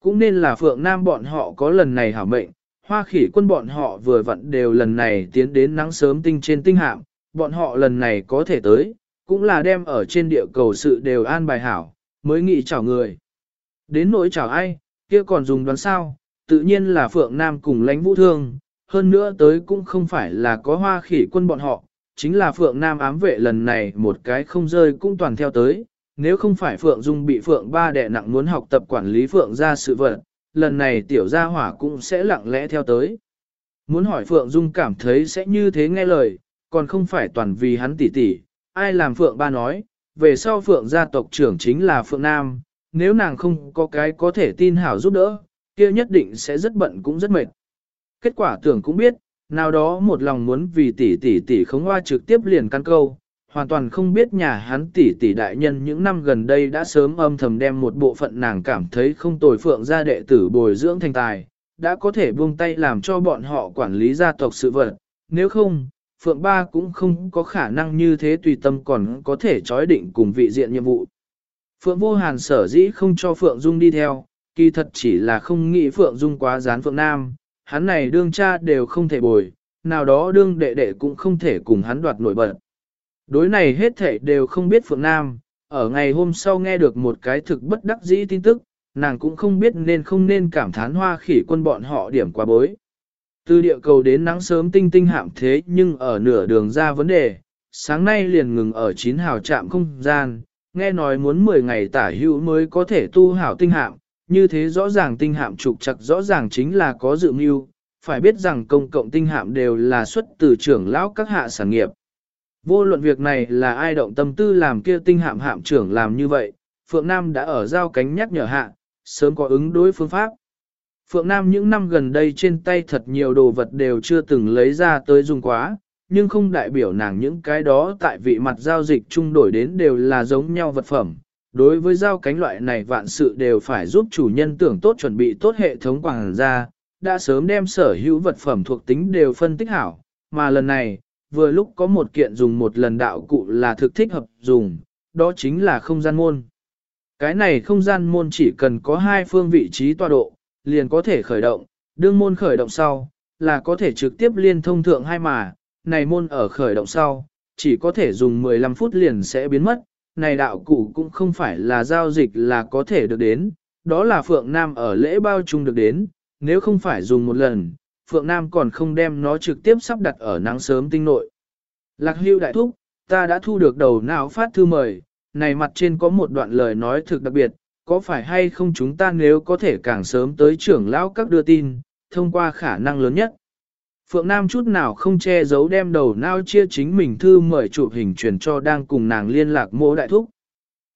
Cũng nên là Phượng Nam bọn họ có lần này hảo mệnh, hoa khỉ quân bọn họ vừa vặn đều lần này tiến đến nắng sớm tinh trên tinh hạm, bọn họ lần này có thể tới, cũng là đem ở trên địa cầu sự đều an bài hảo, mới nghĩ chào người. Đến nỗi chào ai, kia còn dùng đoán sao, tự nhiên là Phượng Nam cùng lãnh vũ thương, hơn nữa tới cũng không phải là có hoa khỉ quân bọn họ, chính là Phượng Nam ám vệ lần này một cái không rơi cũng toàn theo tới, nếu không phải Phượng Dung bị Phượng ba đẻ nặng muốn học tập quản lý Phượng ra sự vật, lần này tiểu gia hỏa cũng sẽ lặng lẽ theo tới. Muốn hỏi Phượng Dung cảm thấy sẽ như thế nghe lời, còn không phải toàn vì hắn tỉ tỉ, ai làm Phượng ba nói, về sau Phượng gia tộc trưởng chính là Phượng Nam, nếu nàng không có cái có thể tin hảo giúp đỡ, kia nhất định sẽ rất bận cũng rất mệt. Kết quả tưởng cũng biết, nào đó một lòng muốn vì tỷ tỷ tỷ không hoa trực tiếp liền căn câu, hoàn toàn không biết nhà hắn tỷ tỷ đại nhân những năm gần đây đã sớm âm thầm đem một bộ phận nàng cảm thấy không tồi phượng gia đệ tử bồi dưỡng thành tài, đã có thể buông tay làm cho bọn họ quản lý gia tộc sự vật, nếu không, phượng ba cũng không có khả năng như thế tùy tâm còn có thể chói định cùng vị diện nhiệm vụ. Phượng vô hàn sở dĩ không cho Phượng Dung đi theo, kỳ thật chỉ là không nghĩ Phượng Dung quá gián Phượng Nam, hắn này đương cha đều không thể bồi, nào đó đương đệ đệ cũng không thể cùng hắn đoạt nổi bật. Đối này hết thể đều không biết Phượng Nam, ở ngày hôm sau nghe được một cái thực bất đắc dĩ tin tức, nàng cũng không biết nên không nên cảm thán hoa khỉ quân bọn họ điểm quá bối. Từ địa cầu đến nắng sớm tinh tinh hạm thế nhưng ở nửa đường ra vấn đề, sáng nay liền ngừng ở chín hào trạm không gian, nghe nói muốn 10 ngày tả hữu mới có thể tu hảo tinh hạm, như thế rõ ràng tinh hạm trục chặt rõ ràng chính là có dự mưu, phải biết rằng công cộng tinh hạm đều là xuất từ trưởng lão các hạ sản nghiệp. Vô luận việc này là ai động tâm tư làm kia tinh hạm hạm trưởng làm như vậy, Phượng Nam đã ở giao cánh nhắc nhở hạ, sớm có ứng đối phương pháp. Phượng Nam những năm gần đây trên tay thật nhiều đồ vật đều chưa từng lấy ra tới dùng quá, nhưng không đại biểu nàng những cái đó tại vị mặt giao dịch chung đổi đến đều là giống nhau vật phẩm. Đối với giao cánh loại này vạn sự đều phải giúp chủ nhân tưởng tốt chuẩn bị tốt hệ thống quảng ra, đã sớm đem sở hữu vật phẩm thuộc tính đều phân tích hảo, mà lần này, vừa lúc có một kiện dùng một lần đạo cụ là thực thích hợp dùng, đó chính là không gian môn. Cái này không gian môn chỉ cần có hai phương vị trí tọa độ, liền có thể khởi động, đương môn khởi động sau, là có thể trực tiếp liên thông thượng hai mà, này môn ở khởi động sau, chỉ có thể dùng 15 phút liền sẽ biến mất, này đạo cụ cũng không phải là giao dịch là có thể được đến, đó là Phượng Nam ở lễ bao chung được đến, nếu không phải dùng một lần, Phượng Nam còn không đem nó trực tiếp sắp đặt ở nắng sớm tinh nội. Lạc hưu đại thúc, ta đã thu được đầu não phát thư mời, này mặt trên có một đoạn lời nói thực đặc biệt, có phải hay không chúng ta nếu có thể càng sớm tới trưởng lão các đưa tin, thông qua khả năng lớn nhất. Phượng Nam chút nào không che giấu đem đầu não chia chính mình thư mời chụp hình truyền cho đang cùng nàng liên lạc mô đại thúc.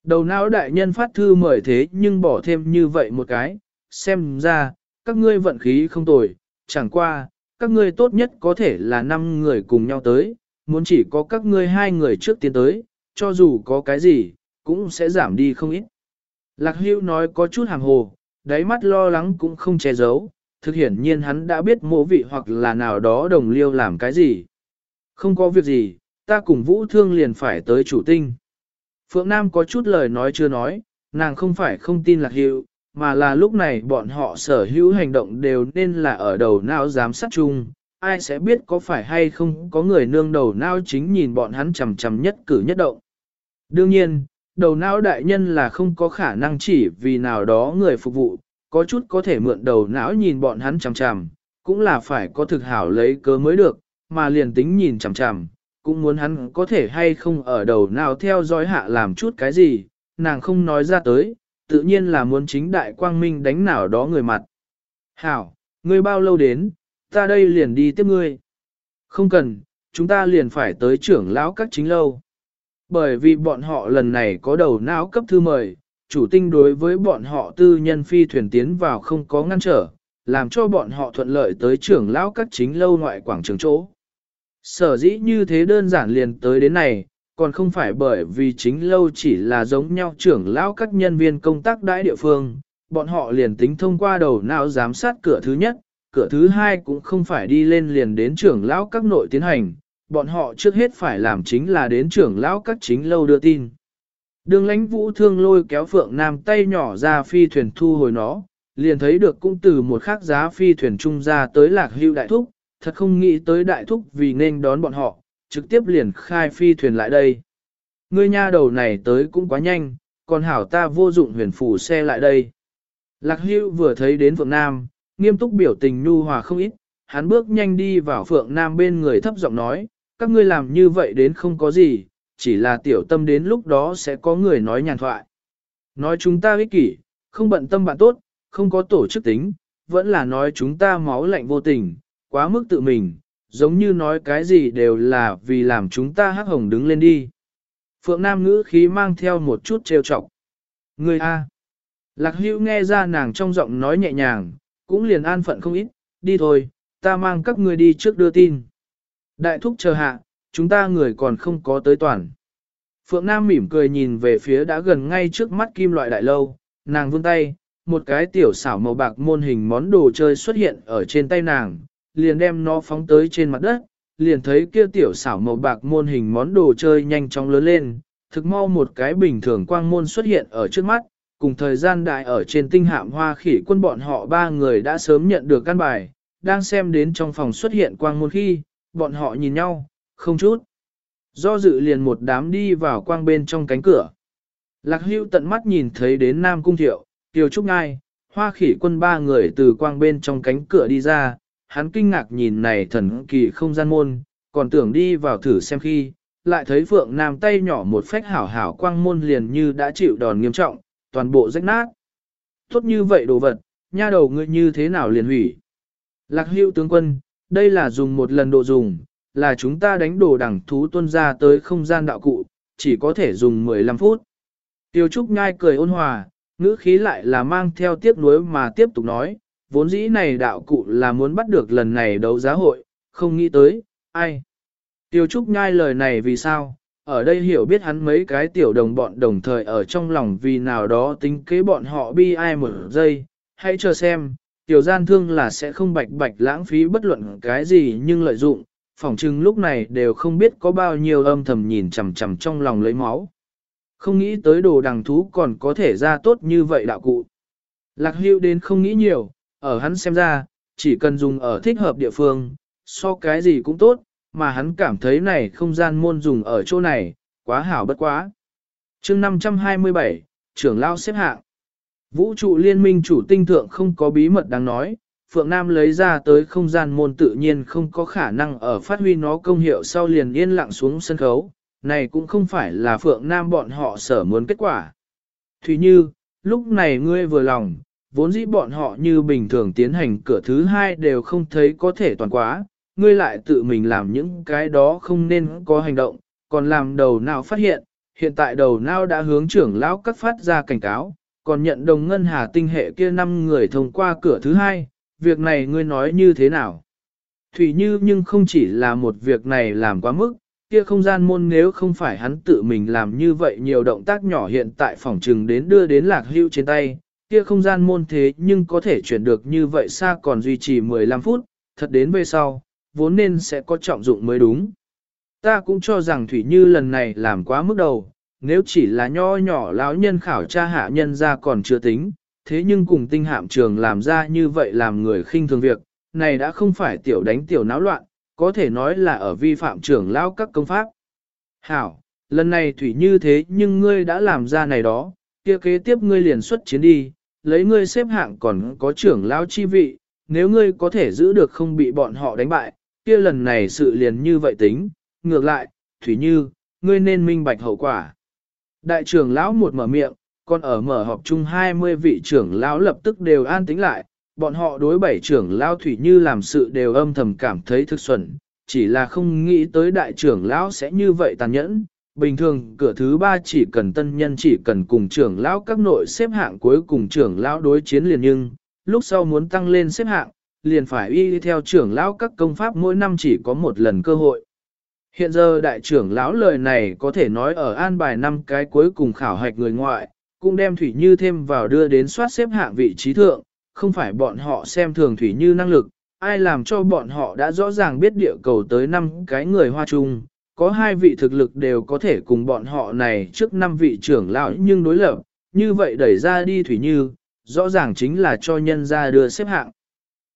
Đầu não đại nhân phát thư mời thế nhưng bỏ thêm như vậy một cái, xem ra, các ngươi vận khí không tồi, chẳng qua, các ngươi tốt nhất có thể là 5 người cùng nhau tới, muốn chỉ có các ngươi hai người trước tiến tới, cho dù có cái gì, cũng sẽ giảm đi không ít. Lạc hưu nói có chút hàng hồ, đáy mắt lo lắng cũng không che giấu, thực hiển nhiên hắn đã biết mộ vị hoặc là nào đó đồng liêu làm cái gì. Không có việc gì, ta cùng vũ thương liền phải tới chủ tinh. Phượng Nam có chút lời nói chưa nói, nàng không phải không tin lạc hiệu, mà là lúc này bọn họ sở hữu hành động đều nên là ở đầu não giám sát chung, ai sẽ biết có phải hay không có người nương đầu não chính nhìn bọn hắn chầm chầm nhất cử nhất động. Đương nhiên, đầu não đại nhân là không có khả năng chỉ vì nào đó người phục vụ, có chút có thể mượn đầu não nhìn bọn hắn chằm chằm, cũng là phải có thực hảo lấy cớ mới được, mà liền tính nhìn chằm chằm, cũng muốn hắn có thể hay không ở đầu não theo dõi hạ làm chút cái gì, nàng không nói ra tới, tự nhiên là muốn chính đại quang minh đánh nào đó người mặt. Hảo, ngươi bao lâu đến, ta đây liền đi tiếp ngươi. Không cần, chúng ta liền phải tới trưởng lão các chính lâu. Bởi vì bọn họ lần này có đầu não cấp thư mời, chủ tinh đối với bọn họ tư nhân phi thuyền tiến vào không có ngăn trở, làm cho bọn họ thuận lợi tới trưởng lão các chính lâu ngoại quảng trường chỗ. Sở dĩ như thế đơn giản liền tới đến này, còn không phải bởi vì chính lâu chỉ là giống nhau trưởng lão các nhân viên công tác đãi địa phương, bọn họ liền tính thông qua đầu não giám sát cửa thứ nhất, cửa thứ hai cũng không phải đi lên liền đến trưởng lão các nội tiến hành, bọn họ trước hết phải làm chính là đến trưởng lão các chính lâu đưa tin. Đường lãnh vũ thương lôi kéo phượng nam tay nhỏ ra phi thuyền thu hồi nó, liền thấy được cũng từ một khắc giá phi thuyền trung ra tới lạc hưu đại thúc, thật không nghĩ tới đại thúc vì nên đón bọn họ, trực tiếp liền khai phi thuyền lại đây. Ngươi nha đầu này tới cũng quá nhanh, còn hảo ta vô dụng huyền phủ xe lại đây. Lạc hưu vừa thấy đến Phượng Nam, nghiêm túc biểu tình nhu hòa không ít, hắn bước nhanh đi vào Phượng Nam bên người thấp giọng nói, các ngươi làm như vậy đến không có gì, chỉ là tiểu tâm đến lúc đó sẽ có người nói nhàn thoại. Nói chúng ta ích kỷ, không bận tâm bạn tốt, không có tổ chức tính, vẫn là nói chúng ta máu lạnh vô tình, quá mức tự mình, giống như nói cái gì đều là vì làm chúng ta hắc hồng đứng lên đi. Phượng Nam ngữ khí mang theo một chút trêu chọc. Người A. Lạc hữu nghe ra nàng trong giọng nói nhẹ nhàng, cũng liền an phận không ít, đi thôi, ta mang các ngươi đi trước đưa tin. Đại thúc chờ hạ, chúng ta người còn không có tới toàn. Phượng Nam mỉm cười nhìn về phía đã gần ngay trước mắt kim loại đại lâu, nàng vươn tay, một cái tiểu xảo màu bạc môn hình món đồ chơi xuất hiện ở trên tay nàng, liền đem nó phóng tới trên mặt đất, liền thấy kia tiểu xảo màu bạc môn hình món đồ chơi nhanh chóng lớn lên, thực mau một cái bình thường quang môn xuất hiện ở trước mắt, cùng thời gian đại ở trên tinh hạm hoa khỉ quân bọn họ ba người đã sớm nhận được căn bài, đang xem đến trong phòng xuất hiện quang môn khi, bọn họ nhìn nhau, không chút. Do dự liền một đám đi vào quang bên trong cánh cửa. Lạc hưu tận mắt nhìn thấy đến Nam Cung Thiệu, Tiêu Trúc Ngai, hoa khỉ quân ba người từ quang bên trong cánh cửa đi ra, hắn kinh ngạc nhìn này thần kỳ không gian môn, còn tưởng đi vào thử xem khi, lại thấy Phượng Nam tay nhỏ một phách hảo hảo quang môn liền như đã chịu đòn nghiêm trọng, toàn bộ rách nát. Tốt như vậy đồ vật, nha đầu ngươi như thế nào liền hủy. Lạc hưu tướng quân, đây là dùng một lần độ dùng, là chúng ta đánh đồ đẳng thú tuân ra tới không gian đạo cụ, chỉ có thể dùng 15 phút. Tiêu Trúc Nhai cười ôn hòa, ngữ khí lại là mang theo tiếc nuối mà tiếp tục nói, vốn dĩ này đạo cụ là muốn bắt được lần này đấu giá hội, không nghĩ tới, ai. Tiêu Trúc Nhai lời này vì sao, ở đây hiểu biết hắn mấy cái tiểu đồng bọn đồng thời ở trong lòng vì nào đó tính kế bọn họ bi ai một giây, hãy chờ xem, tiểu gian thương là sẽ không bạch bạch lãng phí bất luận cái gì nhưng lợi dụng, phỏng chừng lúc này đều không biết có bao nhiêu âm thầm nhìn chằm chằm trong lòng lấy máu. Không nghĩ tới đồ đằng thú còn có thể ra tốt như vậy đạo cụ. Lạc hưu đến không nghĩ nhiều, ở hắn xem ra, chỉ cần dùng ở thích hợp địa phương, so cái gì cũng tốt, mà hắn cảm thấy này không gian môn dùng ở chỗ này, quá hảo bất quá. chương 527, trưởng lao xếp hạng. Vũ trụ liên minh chủ tinh thượng không có bí mật đáng nói, Phượng Nam lấy ra tới không gian môn tự nhiên không có khả năng ở phát huy nó công hiệu sau liền yên lặng xuống sân khấu, này cũng không phải là Phượng Nam bọn họ sở muốn kết quả. Thủy Như, lúc này ngươi vừa lòng, vốn dĩ bọn họ như bình thường tiến hành cửa thứ hai đều không thấy có thể toàn quá, ngươi lại tự mình làm những cái đó không nên có hành động, còn làm đầu nào phát hiện, hiện tại đầu nào đã hướng trưởng lão các phát ra cảnh cáo, còn nhận đồng ngân hà tinh hệ kia năm người thông qua cửa thứ hai, việc này ngươi nói như thế nào? Thủy Như nhưng không chỉ là một việc này làm quá mức, kia không gian môn nếu không phải hắn tự mình làm như vậy nhiều động tác nhỏ hiện tại phòng trừng đến đưa đến lạc hưu trên tay, kia không gian môn thế nhưng có thể chuyển được như vậy xa còn duy trì 15 phút, thật đến về sau, vốn nên sẽ có trọng dụng mới đúng. Ta cũng cho rằng Thủy Như lần này làm quá mức đầu, nếu chỉ là nho nhỏ lão nhân khảo tra hạ nhân ra còn chưa tính, thế nhưng cùng tinh hạm trường làm ra như vậy làm người khinh thường việc, này đã không phải tiểu đánh tiểu náo loạn, có thể nói là ở vi phạm trưởng lão các công pháp. Hảo, lần này Thủy Như thế nhưng ngươi đã làm ra này đó, kia kế tiếp ngươi liền xuất chiến đi, lấy ngươi xếp hạng còn có trưởng lão chi vị, nếu ngươi có thể giữ được không bị bọn họ đánh bại, kia lần này sự liền như vậy tính, ngược lại, Thủy Như, ngươi nên minh bạch hậu quả. Đại trưởng lão một mở miệng, còn ở mở họp chung 20 vị trưởng lão lập tức đều an tĩnh lại, bọn họ đối bảy trưởng lão Thủy Như làm sự đều âm thầm cảm thấy thực xuẩn, chỉ là không nghĩ tới đại trưởng lão sẽ như vậy tàn nhẫn. Bình thường cửa thứ ba chỉ cần tân nhân chỉ cần cùng trưởng lão các nội xếp hạng cuối cùng trưởng lão đối chiến liền nhưng, lúc sau muốn tăng lên xếp hạng, liền phải y theo trưởng lão các công pháp mỗi năm chỉ có một lần cơ hội. Hiện giờ đại trưởng lão lời này có thể nói ở an bài năm cái cuối cùng khảo hạch người ngoại, cũng đem Thủy Như thêm vào đưa đến soát xếp hạng vị trí thượng, không phải bọn họ xem thường Thủy Như năng lực, ai làm cho bọn họ đã rõ ràng biết địa cầu tới năm cái người hoa chung, có hai vị thực lực đều có thể cùng bọn họ này trước năm vị trưởng lão nhưng đối lập, như vậy đẩy ra đi Thủy Như, rõ ràng chính là cho nhân ra đưa xếp hạng.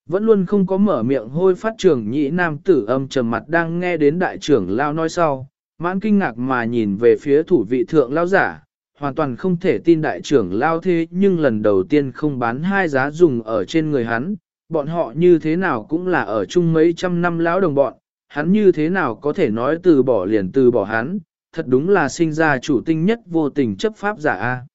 Vẫn luôn không có mở miệng hôi phát trưởng nhị nam tử âm trầm mặt đang nghe đến đại trưởng lao nói sau, mãn kinh ngạc mà nhìn về phía thủ vị thượng lão giả, hoàn toàn không thể tin đại trưởng lao thế nhưng lần đầu tiên không bán hai giá dùng ở trên người hắn, bọn họ như thế nào cũng là ở chung mấy trăm năm lão đồng bọn, hắn như thế nào có thể nói từ bỏ liền từ bỏ hắn, thật đúng là sinh ra chủ tinh nhất vô tình chấp pháp giả a.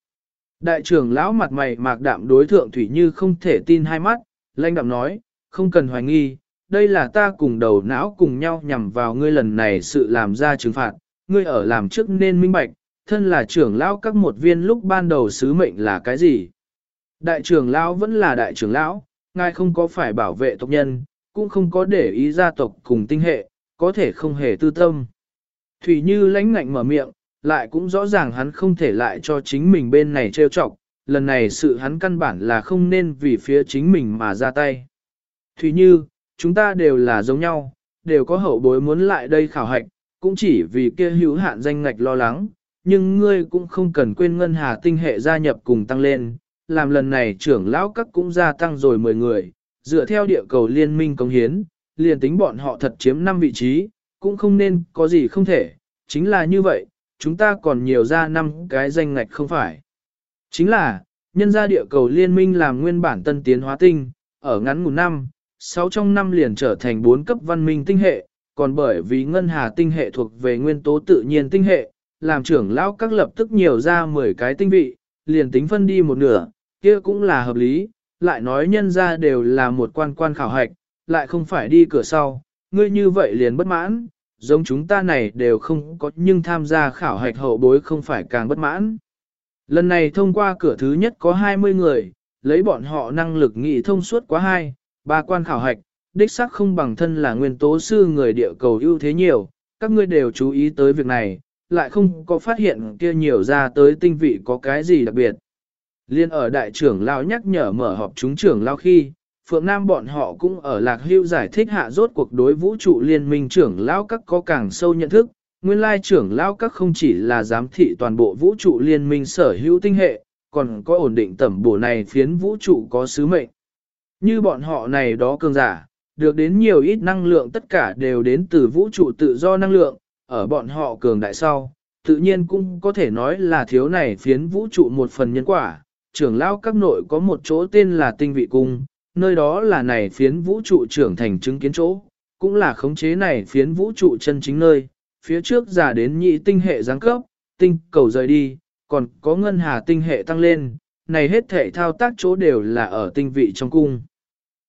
Đại trưởng lão mặt mày mạc đạm đối thượng Thủy Như không thể tin hai mắt, lanh đạm nói, không cần hoài nghi, đây là ta cùng đầu não cùng nhau nhằm vào ngươi lần này sự làm ra trừng phạt, ngươi ở làm trước nên minh bạch, thân là trưởng lão các một viên lúc ban đầu sứ mệnh là cái gì. Đại trưởng lão vẫn là đại trưởng lão, ngài không có phải bảo vệ tộc nhân, cũng không có để ý gia tộc cùng tinh hệ, có thể không hề tư tâm. Thủy Như lãnh ngạnh mở miệng, lại cũng rõ ràng hắn không thể lại cho chính mình bên này trêu chọc, lần này sự hắn căn bản là không nên vì phía chính mình mà ra tay. Thủy Như, chúng ta đều là giống nhau, đều có hậu bối muốn lại đây khảo hạch, cũng chỉ vì kia hữu hạn danh ngạch lo lắng, nhưng ngươi cũng không cần quên ngân hà tinh hệ gia nhập cùng tăng lên, làm lần này trưởng lão các cũng gia tăng rồi 10 người, dựa theo địa cầu liên minh công hiến, liền tính bọn họ thật chiếm 5 vị trí, cũng không nên có gì không thể, chính là như vậy, chúng ta còn nhiều ra 5 cái danh ngạch không phải. Chính là, nhân gia địa cầu liên minh làm nguyên bản tân tiến hóa tinh, ở ngắn ngủ năm, 6 trong năm liền trở thành 4 cấp văn minh tinh hệ, còn bởi vì ngân hà tinh hệ thuộc về nguyên tố tự nhiên tinh hệ, làm trưởng lão các lập tức nhiều ra 10 cái tinh vị, liền tính phân đi một nửa, kia cũng là hợp lý, lại nói nhân ra đều là một quan quan khảo hạch, lại không phải đi cửa sau, ngươi như vậy liền bất mãn, giống chúng ta này đều không có nhưng tham gia khảo hạch hậu bối không phải càng bất mãn. Lần này thông qua cửa thứ nhất có 20 người, lấy bọn họ năng lực nghị thông suốt quá hai, ba quan khảo hạch, đích xác không bằng thân là nguyên tố sư người địa cầu ưu thế nhiều, các ngươi đều chú ý tới việc này, lại không có phát hiện kia nhiều ra tới tinh vị có cái gì đặc biệt. Liên ở đại trưởng lao nhắc nhở mở họp chúng trưởng lao khi, Phượng Nam bọn họ cũng ở lạc hưu giải thích hạ rốt cuộc đối vũ trụ liên minh trưởng lao các có càng sâu nhận thức, nguyên lai trưởng lao các không chỉ là giám thị toàn bộ vũ trụ liên minh sở hữu tinh hệ, còn có ổn định tẩm bổ này phiến vũ trụ có sứ mệnh. Như bọn họ này đó cường giả, được đến nhiều ít năng lượng tất cả đều đến từ vũ trụ tự do năng lượng, ở bọn họ cường đại sau, tự nhiên cũng có thể nói là thiếu này phiến vũ trụ một phần nhân quả. Trưởng lão các nội có một chỗ tên là tinh vị cung, nơi đó là này phiến vũ trụ trưởng thành chứng kiến chỗ, cũng là khống chế này phiến vũ trụ chân chính nơi, phía trước giả đến nhị tinh hệ giáng cấp, tinh cầu rời đi, còn có ngân hà tinh hệ tăng lên, này hết thể thao tác chỗ đều là ở tinh vị trong cung.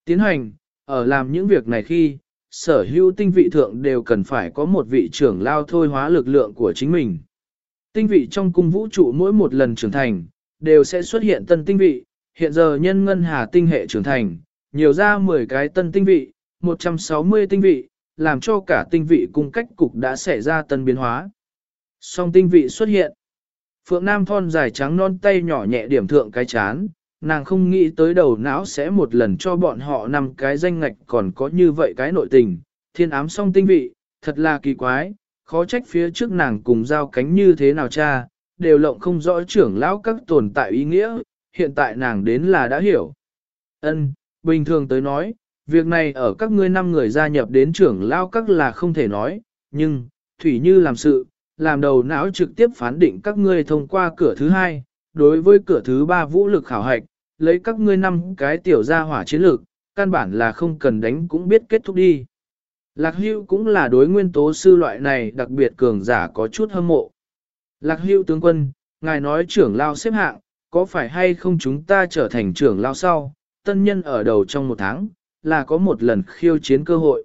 Tiến hành, ở làm những việc này khi, sở hữu tinh vị thượng đều cần phải có một vị trưởng lao thôi hóa lực lượng của chính mình. Tinh vị trong cung vũ trụ mỗi một lần trưởng thành, đều sẽ xuất hiện tân tinh vị, hiện giờ nhân ngân hà tinh hệ trưởng thành, nhiều ra 10 cái tân tinh vị, 160 tinh vị, làm cho cả tinh vị cung cách cục đã xảy ra tân biến hóa. Song tinh vị xuất hiện. Phượng Nam thon dài trắng non tay nhỏ nhẹ điểm thượng cái chán, nàng không nghĩ tới đầu não sẽ một lần cho bọn họ năm cái danh ngạch còn có như vậy cái nội tình, thiên ám song tinh vị, thật là kỳ quái, khó trách phía trước nàng cùng giao cánh như thế nào cha, đều lộng không rõ trưởng lão các tồn tại ý nghĩa, hiện tại nàng đến là đã hiểu. Ân, bình thường tới nói, việc này ở các ngươi năm người gia nhập đến trưởng lão các là không thể nói, nhưng, Thủy Như làm sự, làm đầu não trực tiếp phán định các ngươi thông qua cửa thứ hai, đối với cửa thứ ba vũ lực khảo hạch, lấy các ngươi năm cái tiểu gia hỏa chiến lược, căn bản là không cần đánh cũng biết kết thúc đi. Lạc hưu cũng là đối nguyên tố sư loại này đặc biệt cường giả có chút hâm mộ. Lạc hưu tướng quân, ngài nói trưởng lao xếp hạng, có phải hay không chúng ta trở thành trưởng lao sau, tân nhân ở đầu trong một tháng, là có một lần khiêu chiến cơ hội.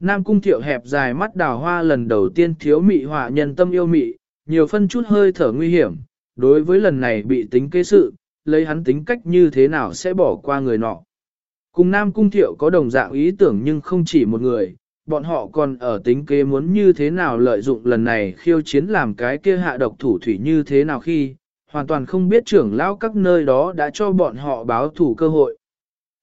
Nam cung thiệu hẹp dài mắt đào hoa lần đầu tiên thiếu mị họa nhân tâm yêu mị, nhiều phân chút hơi thở nguy hiểm, đối với lần này bị tính kế sự, lấy hắn tính cách như thế nào sẽ bỏ qua người nọ. Cùng Nam Cung Thiệu có đồng dạng ý tưởng nhưng không chỉ một người, bọn họ còn ở tính kế muốn như thế nào lợi dụng lần này khiêu chiến làm cái kia hạ độc thủ thủy như thế nào khi, hoàn toàn không biết trưởng lão các nơi đó đã cho bọn họ báo thủ cơ hội.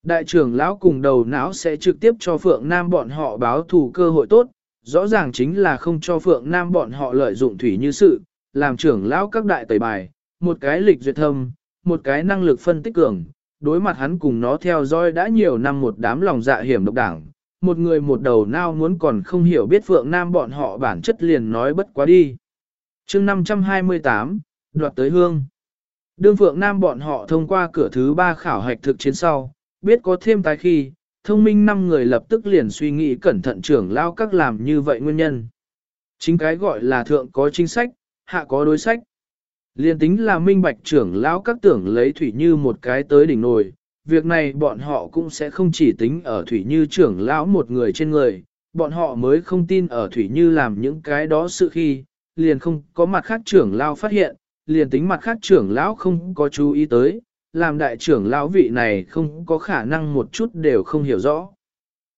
Đại trưởng lão cùng đầu não sẽ trực tiếp cho Phượng Nam bọn họ báo thủ cơ hội tốt, rõ ràng chính là không cho Phượng Nam bọn họ lợi dụng thủy như sự, làm trưởng lão các đại tẩy bài, một cái lịch duyệt thâm, một cái năng lực phân tích cường, đối mặt hắn cùng nó theo dõi đã nhiều năm một đám lòng dạ hiểm độc đảng, một người một đầu nao muốn còn không hiểu biết Phượng Nam bọn họ bản chất liền nói bất quá đi. chương 528, đoạt tới hương. Đương Phượng Nam bọn họ thông qua cửa thứ ba khảo hạch thực chiến sau, biết có thêm tái khi, thông minh năm người lập tức liền suy nghĩ cẩn thận trưởng lao các làm như vậy nguyên nhân. Chính cái gọi là thượng có chính sách, hạ có đối sách. Liên tính là minh bạch trưởng lão các tưởng lấy Thủy Như một cái tới đỉnh nồi, việc này bọn họ cũng sẽ không chỉ tính ở Thủy Như trưởng lão một người trên người, bọn họ mới không tin ở Thủy Như làm những cái đó sự khi, liền không có mặt khác trưởng lão phát hiện, liền tính mặt khác trưởng lão không có chú ý tới, làm đại trưởng lão vị này không có khả năng một chút đều không hiểu rõ.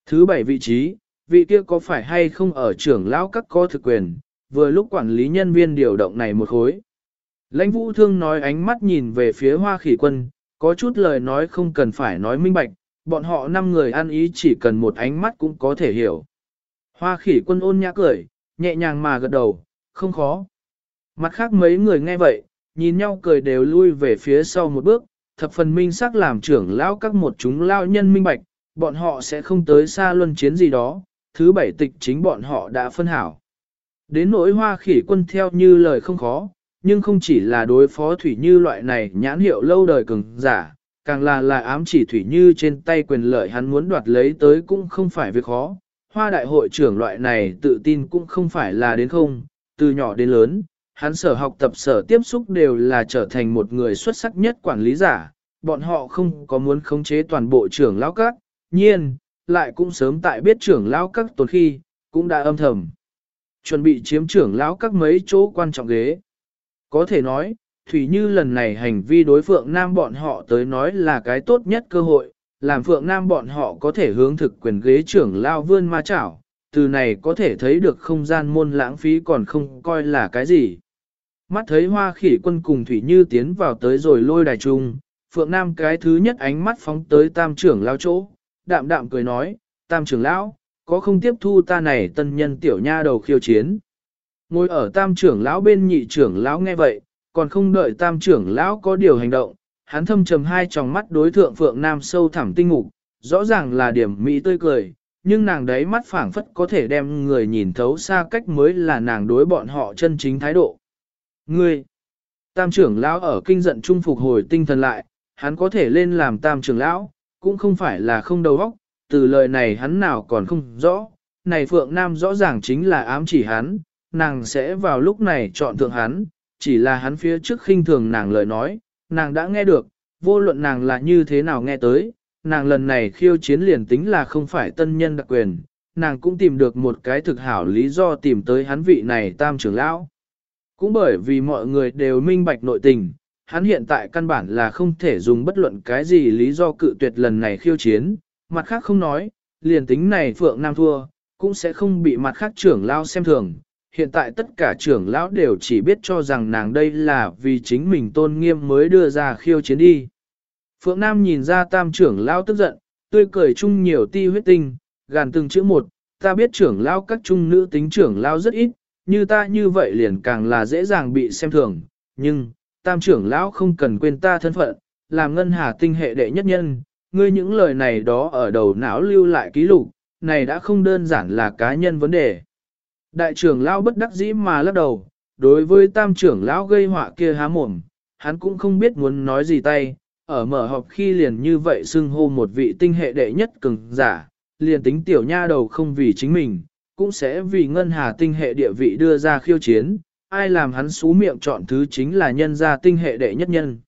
Thứ bảy vị trí, vị kia có phải hay không ở trưởng lão các có thực quyền, vừa lúc quản lý nhân viên điều động này một khối. Lãnh vũ thương nói ánh mắt nhìn về phía hoa khỉ quân, có chút lời nói không cần phải nói minh bạch, bọn họ năm người ăn ý chỉ cần một ánh mắt cũng có thể hiểu. Hoa khỉ quân ôn nhã cười, nhẹ nhàng mà gật đầu, không khó. Mặt khác mấy người nghe vậy, nhìn nhau cười đều lui về phía sau một bước, thập phần minh sắc làm trưởng lão các một chúng lao nhân minh bạch, bọn họ sẽ không tới xa luân chiến gì đó, thứ bảy tịch chính bọn họ đã phân hảo. Đến nỗi hoa khỉ quân theo như lời không khó, nhưng không chỉ là đối phó Thủy Như loại này nhãn hiệu lâu đời cường giả, càng là là ám chỉ Thủy Như trên tay quyền lợi hắn muốn đoạt lấy tới cũng không phải việc khó. Hoa đại hội trưởng loại này tự tin cũng không phải là đến không, từ nhỏ đến lớn, hắn sở học tập sở tiếp xúc đều là trở thành một người xuất sắc nhất quản lý giả, bọn họ không có muốn khống chế toàn bộ trưởng lão các, nhiên, lại cũng sớm tại biết trưởng lão các tồn khi, cũng đã âm thầm. Chuẩn bị chiếm trưởng lão các mấy chỗ quan trọng ghế. Có thể nói, Thủy Như lần này hành vi đối Phượng Nam bọn họ tới nói là cái tốt nhất cơ hội, làm Phượng Nam bọn họ có thể hướng thực quyền ghế trưởng lao vươn ma chảo, từ này có thể thấy được không gian môn lãng phí còn không coi là cái gì. Mắt thấy hoa khỉ quân cùng Thủy Như tiến vào tới rồi lôi đài trung, Phượng Nam cái thứ nhất ánh mắt phóng tới tam trưởng lao chỗ, đạm đạm cười nói, tam trưởng lão, có không tiếp thu ta này tân nhân tiểu nha đầu khiêu chiến. Ngồi ở tam trưởng lão bên nhị trưởng lão nghe vậy, còn không đợi tam trưởng lão có điều hành động, hắn thâm trầm hai tròng mắt đối thượng Phượng Nam sâu thẳm tinh ngục, rõ ràng là điểm mỹ tươi cười, nhưng nàng đấy mắt phảng phất có thể đem người nhìn thấu xa cách mới là nàng đối bọn họ chân chính thái độ. Ngươi, tam trưởng lão ở kinh giận trung phục hồi tinh thần lại, hắn có thể lên làm tam trưởng lão, cũng không phải là không đầu óc, từ lời này hắn nào còn không rõ, này Phượng Nam rõ ràng chính là ám chỉ hắn, nàng sẽ vào lúc này chọn thượng hắn, chỉ là hắn phía trước khinh thường nàng lời nói, nàng đã nghe được, vô luận nàng là như thế nào nghe tới, nàng lần này khiêu chiến liền tính là không phải tân nhân đặc quyền, nàng cũng tìm được một cái thực hảo lý do tìm tới hắn vị này tam trưởng lão. Cũng bởi vì mọi người đều minh bạch nội tình, hắn hiện tại căn bản là không thể dùng bất luận cái gì lý do cự tuyệt lần này khiêu chiến, mặt khác không nói, liền tính này Phượng Nam thua, cũng sẽ không bị mặt khác trưởng lao xem thường, hiện tại tất cả trưởng lão đều chỉ biết cho rằng nàng đây là vì chính mình tôn nghiêm mới đưa ra khiêu chiến đi. Phượng Nam nhìn ra tam trưởng lão tức giận, tươi cười chung nhiều ti huyết tinh, gàn từng chữ một, ta biết trưởng lão các trung nữ tính trưởng lão rất ít, như ta như vậy liền càng là dễ dàng bị xem thường, nhưng, tam trưởng lão không cần quên ta thân phận, làm ngân hà tinh hệ đệ nhất nhân, ngươi những lời này đó ở đầu não lưu lại ký lục, này đã không đơn giản là cá nhân vấn đề. Đại trưởng lão bất đắc dĩ mà lắc đầu, đối với tam trưởng lão gây họa kia há mồm, hắn cũng không biết muốn nói gì tay, ở mở họp khi liền như vậy xưng hô một vị tinh hệ đệ nhất cường giả, liền tính tiểu nha đầu không vì chính mình, cũng sẽ vì ngân hà tinh hệ địa vị đưa ra khiêu chiến, ai làm hắn xú miệng chọn thứ chính là nhân gia tinh hệ đệ nhất nhân.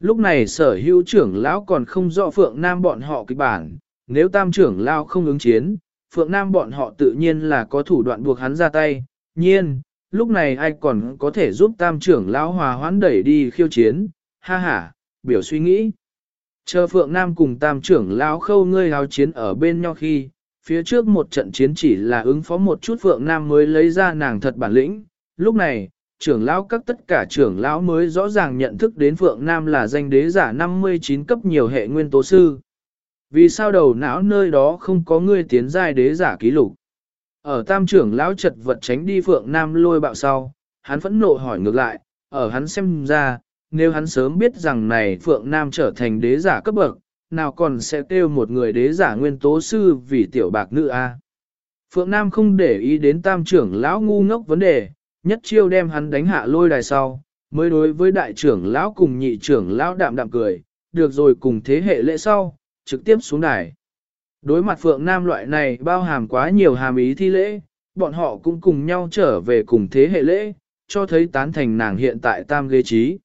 Lúc này sở hữu trưởng lão còn không rõ Phượng Nam bọn họ kịch bản, nếu tam trưởng lão không ứng chiến, Phượng Nam bọn họ tự nhiên là có thủ đoạn buộc hắn ra tay, nhiên, lúc này ai còn có thể giúp tam trưởng lão hòa hoãn đẩy đi khiêu chiến, ha ha, biểu suy nghĩ. Chờ Phượng Nam cùng tam trưởng lão khâu ngươi hào chiến ở bên nhau khi, phía trước một trận chiến chỉ là ứng phó một chút Phượng Nam mới lấy ra nàng thật bản lĩnh, lúc này, trưởng lão các tất cả trưởng lão mới rõ ràng nhận thức đến Phượng Nam là danh đế giả 59 cấp nhiều hệ nguyên tố sư. Vì sao đầu não nơi đó không có ngươi tiến giai đế giả ký lục? Ở tam trưởng lão chật vật tránh đi Phượng Nam lôi bạo sau, hắn phẫn nộ hỏi ngược lại, ở hắn xem ra, nếu hắn sớm biết rằng này Phượng Nam trở thành đế giả cấp bậc, nào còn sẽ kêu một người đế giả nguyên tố sư vì tiểu bạc nữ a. Phượng Nam không để ý đến tam trưởng lão ngu ngốc vấn đề, nhất chiêu đem hắn đánh hạ lôi đài sau, mới đối với đại trưởng lão cùng nhị trưởng lão đạm đạm cười, được rồi cùng thế hệ lễ sau, trực tiếp xuống đài. Đối mặt Phượng Nam loại này bao hàm quá nhiều hàm ý thi lễ, bọn họ cũng cùng nhau trở về cùng thế hệ lễ, cho thấy tán thành nàng hiện tại tam ghế trí.